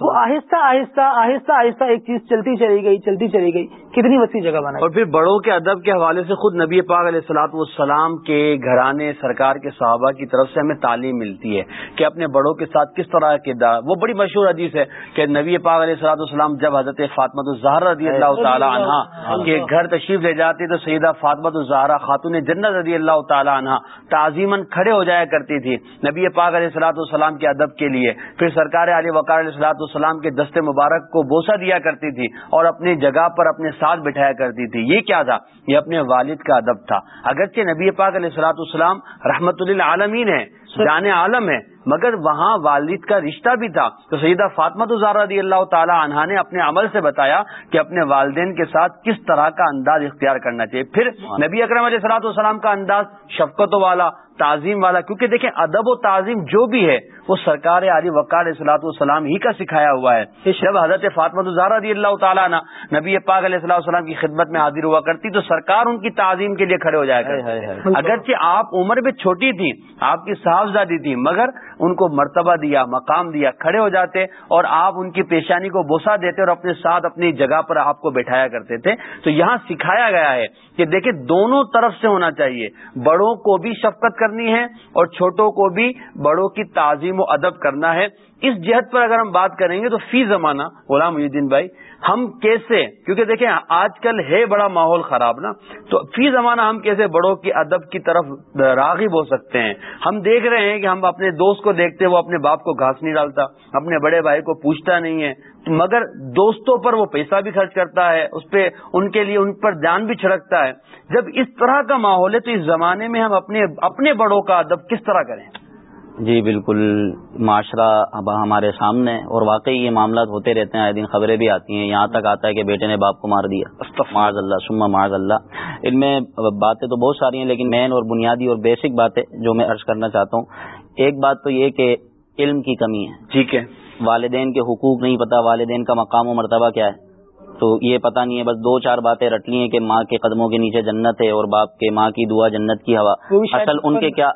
وہ۔ آہستہ آہستہ آہستہ آہستہ ایک چیز چلتی چلی گئی چلتی چلی گئی کتنی وسیع جگہ بنائی۔ اور پھر بڑوں کے ادب کے حوالے سے خود نبی پاک علیہ السلاط والسلام کے گھرانے سرکار کے صحابہ کی طرف سے ہمیں تعلیم ملتی ہے کہ اپنے بڑوں کے ساتھ کس طرح کے دا وہ بڑی مشہور حدیث ہے کہ نبی پاک علیہ السلاط والسلام جب حضرت فاطمت الظہر رضی اللہ تعالیٰ عنہ کے گھر تشریف لے جاتی تو سیدہ فاطمت الظہرا خاتون جنت رضی اللہ تعالیٰ عنہ تعظیمن کھڑے ہو جایا کرتی تھی نبی پاک علیہ السلاط والسلام کے ادب کے لیے۔ پھر سرکار علی وقار علیہ السلاط والسلام کے دست مبارک کو بوسہ دیا کرتی تھی اور اپنی جگہ پر اپنے ساتھ بٹھایا کرتی تھی۔ یہ کیا تھا؟ یہ اپنے والد کا ادب تھا۔ اگرچہ نبی پاک علیہ السلاط والسلام رحمت للعالمین ہے جان عالم ہے مگر وہاں والد کا رشتہ بھی تھا۔ تو سیدہ فاطمت الزار رضی اللہ تعالی عنہا نے اپنے عمل سے بتایا کہ اپنے والدین کے ساتھ کس طرح کا انداز اختیار کرنا چاہیے۔ پھر نبی اکرم علیہ صلاحت والسلام کا انداز شفقتوں والا، تعظیم والا، کیونکہ دیکھیں، ادب و تعظیم جو بھی ہے وہ سرکار علی وقار اصلاۃ والسلام ہی کا سکھایا ہوا ہے۔ جب حضرت فاطمہ زہرا رضی اللہ تعالیٰ نا نبی پاک علیہ السلام السلام کی خدمت میں حاضر ہوا کرتی تو سرکار ان کی تعظیم کے لیے کھڑے ہو جایا کرتے۔ اگرچہ آپ عمر میں چھوٹی تھی آپ کی صاحبزادی تھی مگر ان کو مرتبہ دیا مقام دیا کھڑے ہو جاتے اور آپ ان کی پیشانی کو بوسا دیتے اور اپنے ساتھ اپنی جگہ پر آپ کو بیٹھایا کرتے تھے۔ تو یہاں سکھایا گیا ہے کہ دیکھیں دونوں طرف سے ہونا چاہیے۔ بڑوں کو بھی شفقت کرنی ہے اور چھوٹوں کو بھی بڑوں کی تعظیم و ادب کرنا ہے۔ اس جہت پر اگر ہم بات کریں گے تو فی زمانہ، غلام الدین بھائی، ہم کیسے، کیونکہ دیکھیں آج کل ہے بڑا ماحول خراب نا، تو فی زمانہ ہم کیسے بڑوں کی ادب کی طرف راغب ہو سکتے ہیں۔ ہم دیکھ رہے ہیں کہ ہم اپنے دوست کو دیکھتے وہ اپنے باپ کو گھاس نہیں ڈالتا، اپنے بڑے بھائی کو پوچھتا نہیں ہے، مگر دوستوں پر وہ پیسہ بھی خرچ کرتا ہے، اس پہ ان کے لیے ان پر دھیان بھی چھڑکتا ہے۔ جب اس طرح کا ماحول ہے تو اس زمانے میں ہم اپنے اپنے بڑوں کا ادب کس طرح کریں؟ جی بالکل معاشرہ ہمارے سامنے اور واقعی یہ معاملات ہوتے رہتے ہیں آئے دن خبریں بھی آتی ہیں یہاں تک آتا ہے کہ بیٹے نے باپ کو مار دیا۔ معاذ اللہ سما معاذ اللہ۔ ان میں باتیں تو بہت ساری ہیں لیکن مین اور بنیادی اور بیسک باتیں جو میں عرض کرنا چاہتا ہوں۔ ایک بات تو یہ کہ علم کی کمی ہے۔ ٹھیک ہے۔ والدین کے حقوق نہیں پتا والدین کا مقام و مرتبہ کیا ہے؟ تو یہ پتا نہیں ہے بس دو چار باتیں رٹ لی ہیں کہ ماں کے قدموں کے نیچے جنت ہے اور باپ کے ماں کی دعا جنت کی ہوا۔ اصل ان کے کیا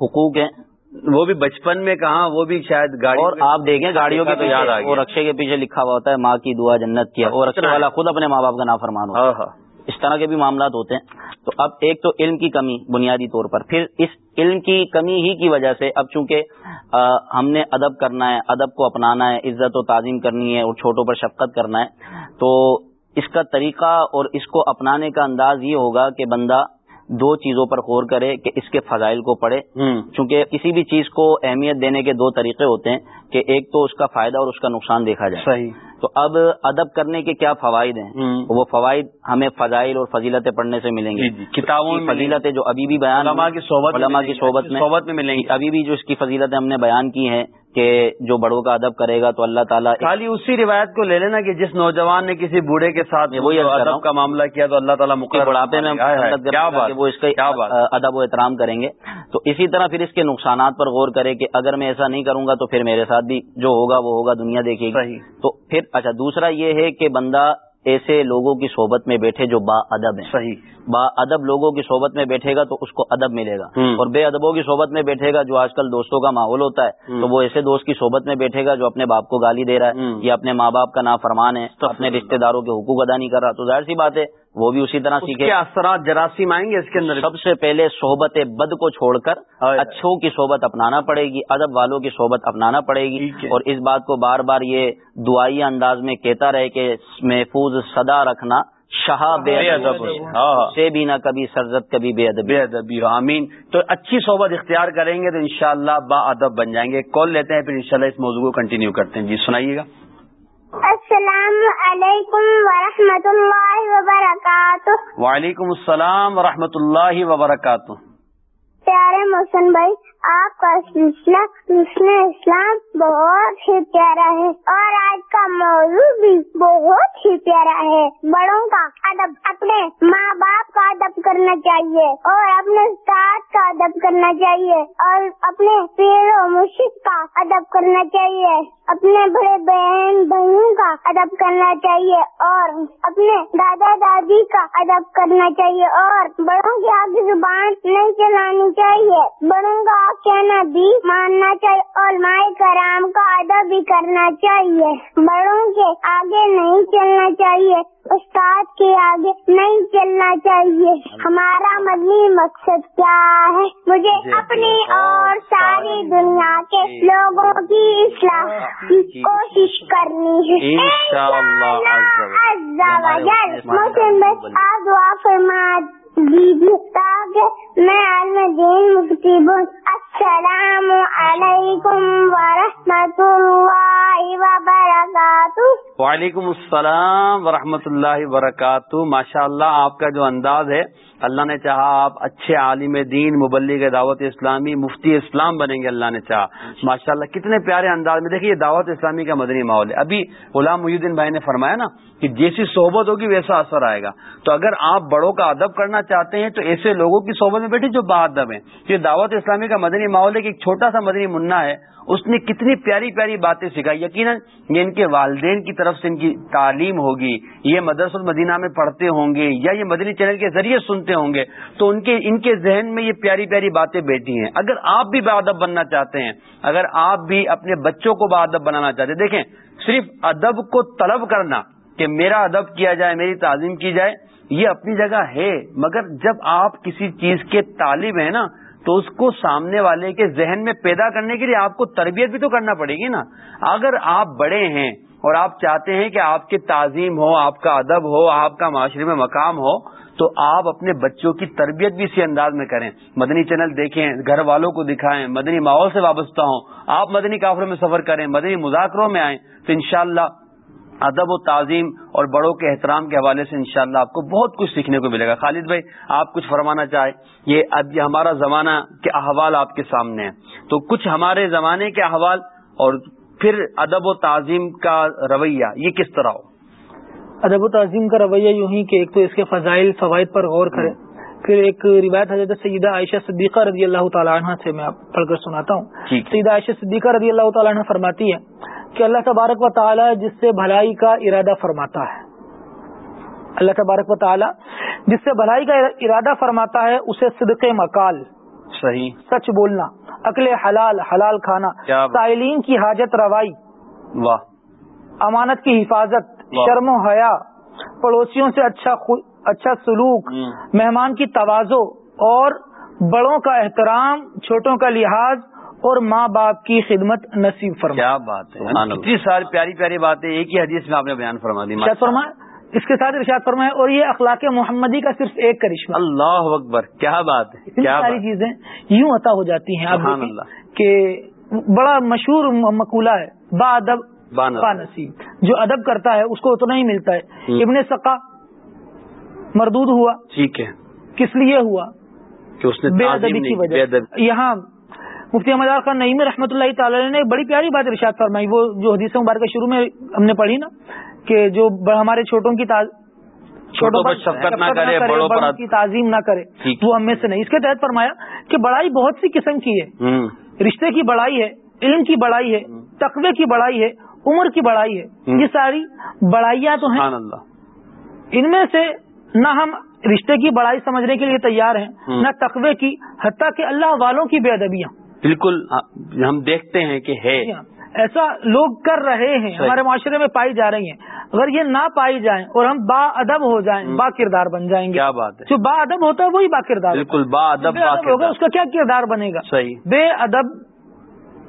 حقوق ہیں؟ وہ بھی بچپن میں کہاں وہ بھی شاید گاڑی اور آپ دیکھیں گاڑیوں کے یاد وہ رقشے کے پیچھے لکھا ہوا ہوتا ہے ماں کی دعا جنت کی اور رقصے والا خود اپنے ماں باپ کا نافرمان ہوتا ہے۔ اس طرح کے بھی معاملات ہوتے ہیں۔ تو اب ایک تو علم کی کمی بنیادی طور پر۔ پھر اس علم کی کمی ہی کی وجہ سے اب چونکہ ہم نے ادب کرنا ہے ادب کو اپنانا ہے عزت و تعظیم کرنی ہے اور چھوٹوں پر شفقت کرنا ہے تو اس کا طریقہ اور اس کو اپنانے کا انداز یہ ہوگا کہ بندہ دو چیزوں پر غور کرے کہ اس کے فضائل کو پڑھے۔ چونکہ کسی بھی چیز کو اہمیت دینے کے دو طریقے ہوتے ہیں کہ ایک تو اس کا فائدہ اور اس کا نقصان دیکھا جائے۔ صحیح۔ تو اب ادب کرنے کے کیا فوائد ہیں؟ وہ فوائد ہمیں فضائل اور فضیلتیں پڑھنے سے ملیں گی جی، جی، کتابوں فضیلتیں جو ابھی بھی بیان علماء کی صحبت علماء کی صحبت میں صحبت میں ملیں گی ابھی بھی جو اس کی فضیلتیں ہم نے بیان کی ہیں کہ جو بڑوں کا ادب کرے گا تو اللہ تعالیٰ خالی اسی روایت کو لے لینا کہ جس نوجوان نے کسی بوڑھے کے ساتھ وہی ادب کا معاملہ کیا تو اللہ تعالیٰ بڑھاپے میں وہ اس کا ادب و احترام کریں گے۔ تو اسی طرح پھر اس کے نقصانات پر غور کرے کہ اگر میں ایسا نہیں کروں گا تو پھر میرے ساتھ بھی جو ہوگا وہ ہوگا دنیا دیکھے گی۔ تو پھر اچھا دوسرا یہ ہے کہ بندہ ایسے لوگوں کی صحبت میں بیٹھے جو با ادب ہیں۔ صحیح۔ با ادب لوگوں کی صحبت میں بیٹھے گا تو اس کو ادب ملے گا۔ اور بے ادبوں کی صحبت میں بیٹھے گا جو آج کل دوستوں کا ماحول ہوتا ہے تو وہ ایسے دوست کی صحبت میں بیٹھے گا جو اپنے باپ کو گالی دے رہا ہے یا اپنے ماں باپ کا نا فرمان ہے تو اپنے رشتے داروں کے حقوق ادا نہیں کر رہا۔ تو ظاہر سی بات ہے وہ بھی اسی طرح سیکھے۔ اثرات جراثیم آئیں گے اس کے اندر۔ سب سے پہلے صحبت بد کو چھوڑ کر اچھوں کی صحبت اپنانا پڑے گی ادب والوں کی صحبت اپنانا پڑے گی۔ اور اس بات کو بار بار یہ دعائی انداز میں کہتا رہے کہ محفوظ صدا رکھنا شاہ بے ادب سے بھی نہ کبھی سرزت کبھی بے ادب بے ادبی۔ آمین۔ تو اچھی صحبت اختیار کریں گے تو انشاءاللہ با ادب بن جائیں گے۔ کال لیتے ہیں پھر انشاءاللہ اس موضوع کو کنٹینیو کرتے ہیں۔ جی سنائیے گا۔ السلام علیکم ورحمۃ اللہ وبرکاتہ۔ وعلیکم السلام ورحمۃ اللہ وبرکاتہ۔ پیارے محسن بھائی آپ کا سلسلہ حسن اسلام بہت ہی پیارا ہے اور آج کا موضوع بھی بہت ہی پیارا ہے۔ بڑوں کا ادب، اپنے ماں باپ کا ادب کرنا چاہیے اور اپنے استاد کا ادب کرنا چاہیے اور اپنے پیر و مشق کا ادب کرنا چاہیے، اپنے بڑے بہن بہنوں کا ادب کرنا چاہیے اور اپنے دادا دادی کا ادب کرنا چاہیے اور بڑوں کی آگے زبان نہیں چلانی چاہیے۔ بڑوں کا کہنا بھی ماننا چاہیے اور مائع کرام کا ادب بھی کرنا چاہیے۔ بڑوں کے آگے نہیں چلنا چاہیے استاد کے آگے نہیں چلنا چاہیے۔ ہمارا مدنی مقصد کیا ہے؟ مجھے جی، اپنی اور ساری دنیا کے لوگوں کی اصلاح کی کوشش کرنی ہے۔ مسلم آپ دعا فرما دیجیے تاکہ میں عالم دین مکتب السلام علیکم ورحمۃ اللہ وبرکاتہ وعلیکم السلام ورحمۃ اللہ وبرکاتہ۔ ماشاء اللہ آپ کا جو انداز ہے، اللہ نے چاہا آپ اچھے عالم دین، مبلغ دعوت اسلامی، مفتی اسلام بنیں گے، اللہ نے چاہا۔ ماشاء اللہ کتنے پیارے انداز میں، دیکھیے، یہ دعوت اسلامی کا مدنی ماحول ہے۔ ابھی غلام محی الدین بھائی نے فرمایا نا کہ جیسی صحبت ہوگی، ویسا اثر آئے گا۔ تو اگر آپ بڑوں کا ادب کرنا چاہتے ہیں، تو ایسے لوگوں کی صحبت میں بیٹھے جو با ادب ہیں۔ یہ دعوت اسلامی کا مدنی ماحول ہے کہ ایک چھوٹا سا مدنی منا ہے اس نے کتنی پیاری پیاری باتیں سکھائی۔ یقیناً یہ ان کے والدین کی طرف سے ان کی تعلیم ہوگی۔ یہ مدرس المدینہ میں پڑھتے ہوں گے یا یہ مدنی چینل کے ذریعے سنتے ہوں گے، تو ان کے ان کے ذہن میں یہ پیاری پیاری باتیں بیٹھی ہیں۔ اگر آپ بھی بادب بننا چاہتے ہیں، اگر آپ بھی اپنے بچوں کو بادب بنانا چاہتے ہیں، دیکھیں، صرف ادب کو طلب کرنا کہ میرا ادب کیا جائے، میری تعظیم کی جائے، یہ اپنی جگہ ہے۔ مگر جب آپ کسی چیز کے طالب ہیں نا تو اس کو سامنے والے کے ذہن میں پیدا کرنے کے لیے آپ کو تربیت بھی تو کرنا پڑے گی نا۔ اگر آپ بڑے ہیں اور آپ چاہتے ہیں کہ آپ کی تعظیم ہو، آپ کا ادب ہو، آپ کا معاشرے میں مقام ہو، تو آپ اپنے بچوں کی تربیت بھی اسی انداز میں کریں۔ مدنی چینل دیکھیں، گھر والوں کو دکھائیں، مدنی ماحول سے وابستہ ہوں۔ آپ مدنی کافروں میں سفر کریں، مدنی مذاکروں میں آئیں تو انشاءاللہ ادب و تعظیم اور بڑوں کے احترام کے حوالے سے انشاءاللہ آپ کو بہت کچھ سیکھنے کو ملے گا۔ خالد بھائی آپ کچھ فرمانا چاہیں؟ یہ اب یہ ہمارا زمانہ کے احوال آپ کے سامنے ہیں۔ تو کچھ ہمارے زمانے کے احوال اور پھر ادب و تعظیم کا رویہ یہ کس طرح ہو؟ ادب و تعظیم کا رویہ یوں ہی کہ ایک تو اس کے فضائل فوائد پر غور کریں۔ پھر ایک روایت حضرت سیدہ عائشہ صدیقہ رضی اللہ تعالیٰ عنہ سے میں پڑھ کر سناتا ہوں۔ سیدہ عائشہ صدیقہ رضی اللہ تعالیٰ عنہ فرماتی ہے کہ اللہ تبارک و تعالیٰ جس سے بھلائی کا ارادہ فرماتا ہے۔ اللہ تبارک و تعالیٰ جس سے بھلائی کا ارادہ فرماتا ہے اسے صدق مکال صحیح۔ سچ بولنا عقل حلال حلال کھانا سائلین کی حاجت روائی واہ۔ امانت کی حفاظت شرم و حیا پڑوسیوں سے اچھا اچھا سلوک مہمان کی توازو اور بڑوں کا احترام چھوٹوں کا لحاظ اور ماں باپ کی خدمت نصیب فرما۔ کیا بات ہے۔ اتنی ساری پیاری پیاری باتیں ایک ہی حدیث میں آپ نے بیان فرما دی۔ فرما اس کے ساتھ ارشاد فرمائے اور یہ اخلاق محمدی کا صرف ایک کرشمہ۔ اللہ اکبر کیا بات ہے کیا ساری چیزیں یوں عطا ہو جاتی ہیں۔ آپ کہ بڑا مشہور مقولہ ہے با ادب با نصیب۔ جو ادب کرتا ہے اس کو اتنا ہی ملتا ہے۔ ابن سقا مردود ہوا۔ ٹھیک ہے۔ کس لیے ہوا؟ کہ اس نے بے ادبی کی وجہ یہاں مفتی احمد خان نعیم رحمۃ اللہ تعالی نے بڑی پیاری بات ارشاد فرمائی۔ وہ جو حدیث مبارکہ شروع میں ہم نے پڑھی نا کہ جو ہمارے چھوٹوں کی چھوٹوں پر شفقت نہ کرے بڑوں پر کی تعظیم نہ کرے وہ ہم میں سے نہیں۔ اس کے تحت فرمایا کہ بڑائی بہت سی قسم کی ہے۔ رشتے کی بڑائی ہے علم کی بڑائی ہے تقوی کی بڑائی ہے عمر کی بڑائی ہے۔ یہ ساری بڑائیاں تو ہیں۔ ان میں سے نہ ہم رشتے کی بڑائی سمجھنے کے لیے تیار ہیں نہ تقوی کی حتیٰ کہ اللہ والوں کی بے ادبیاں۔ بالکل ہم دیکھتے ہیں کہ ہے۔ ایسا لوگ کر رہے ہیں ہمارے معاشرے میں پائی جا رہی ہیں۔ اگر یہ نہ پائی جائیں اور ہم با ادب ہو جائیں با کردار بن جائیں گے۔ کیا بات ہے۔ جو با ادب ہوتا ہے وہی با کردار۔ بالکل با ادب ہوگا اس کا کیا کردار بنے گا؟ صحیح۔ بے ادب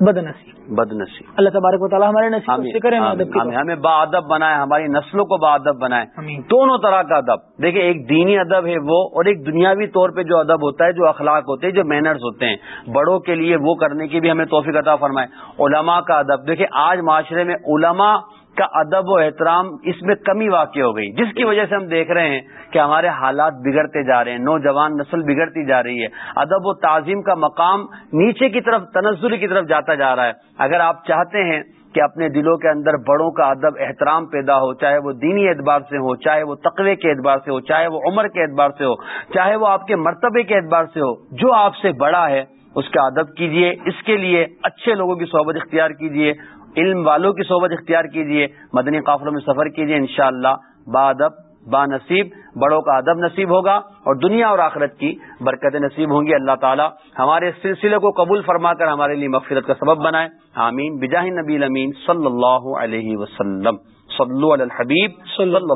بد نصیب بد نصیب اللہ تبارک و تعالیٰ ہمارے نصیب ہمیں با ادب بنائے ہماری نسلوں کو با ادب بنائے۔ دونوں طرح کا ادب۔ دیکھیں ایک دینی ادب ہے وہ اور ایک دنیاوی طور پہ جو ادب ہوتا ہے جو اخلاق ہوتے ہیں جو مینرز ہوتے ہیں۔ بڑوں کے لیے وہ کرنے کی بھی ہمیں توفیق عطا فرمائے۔ علماء کا ادب۔ دیکھیں آج معاشرے میں علماء کا ادب و احترام اس میں کمی واقع ہو گئی، جس کی وجہ سے ہم دیکھ رہے ہیں کہ ہمارے حالات بگڑتے جا رہے ہیں، نوجوان نسل بگڑتی جا رہی ہے۔ ادب و تعظیم کا مقام نیچے کی طرف، تنزل کی طرف جاتا جا رہا ہے۔ اگر آپ چاہتے ہیں کہ اپنے دلوں کے اندر بڑوں کا ادب، احترام پیدا ہو، چاہے وہ دینی اعتبار سے ہو، چاہے وہ تقوی کے اعتبار سے ہو، چاہے وہ عمر کے اعتبار سے ہو، چاہے وہ آپ کے مرتبے کے اعتبار سے ہو، جو آپ سے بڑا ہے، اس کا ادب کیجیے اس کے لیے اچھے لوگوں کی صحبت اختیار کیجیے علم والوں کی صحبت اختیار کیجیے مدنی قافلوں میں سفر کیجیے انشاءاللہ اللہ با ادب با نصیب بڑوں کا ادب نصیب ہوگا اور دنیا اور آخرت کی برکت نصیب ہوں گی۔ اللہ تعالیٰ ہمارے سلسلے کو قبول فرما کر ہمارے لیے مغفرت کا سبب بنائے۔ آمین۔ بجاہ نبی امین صلی اللہ علیہ وسلم۔ صلو علی الحبیب صلی اللہ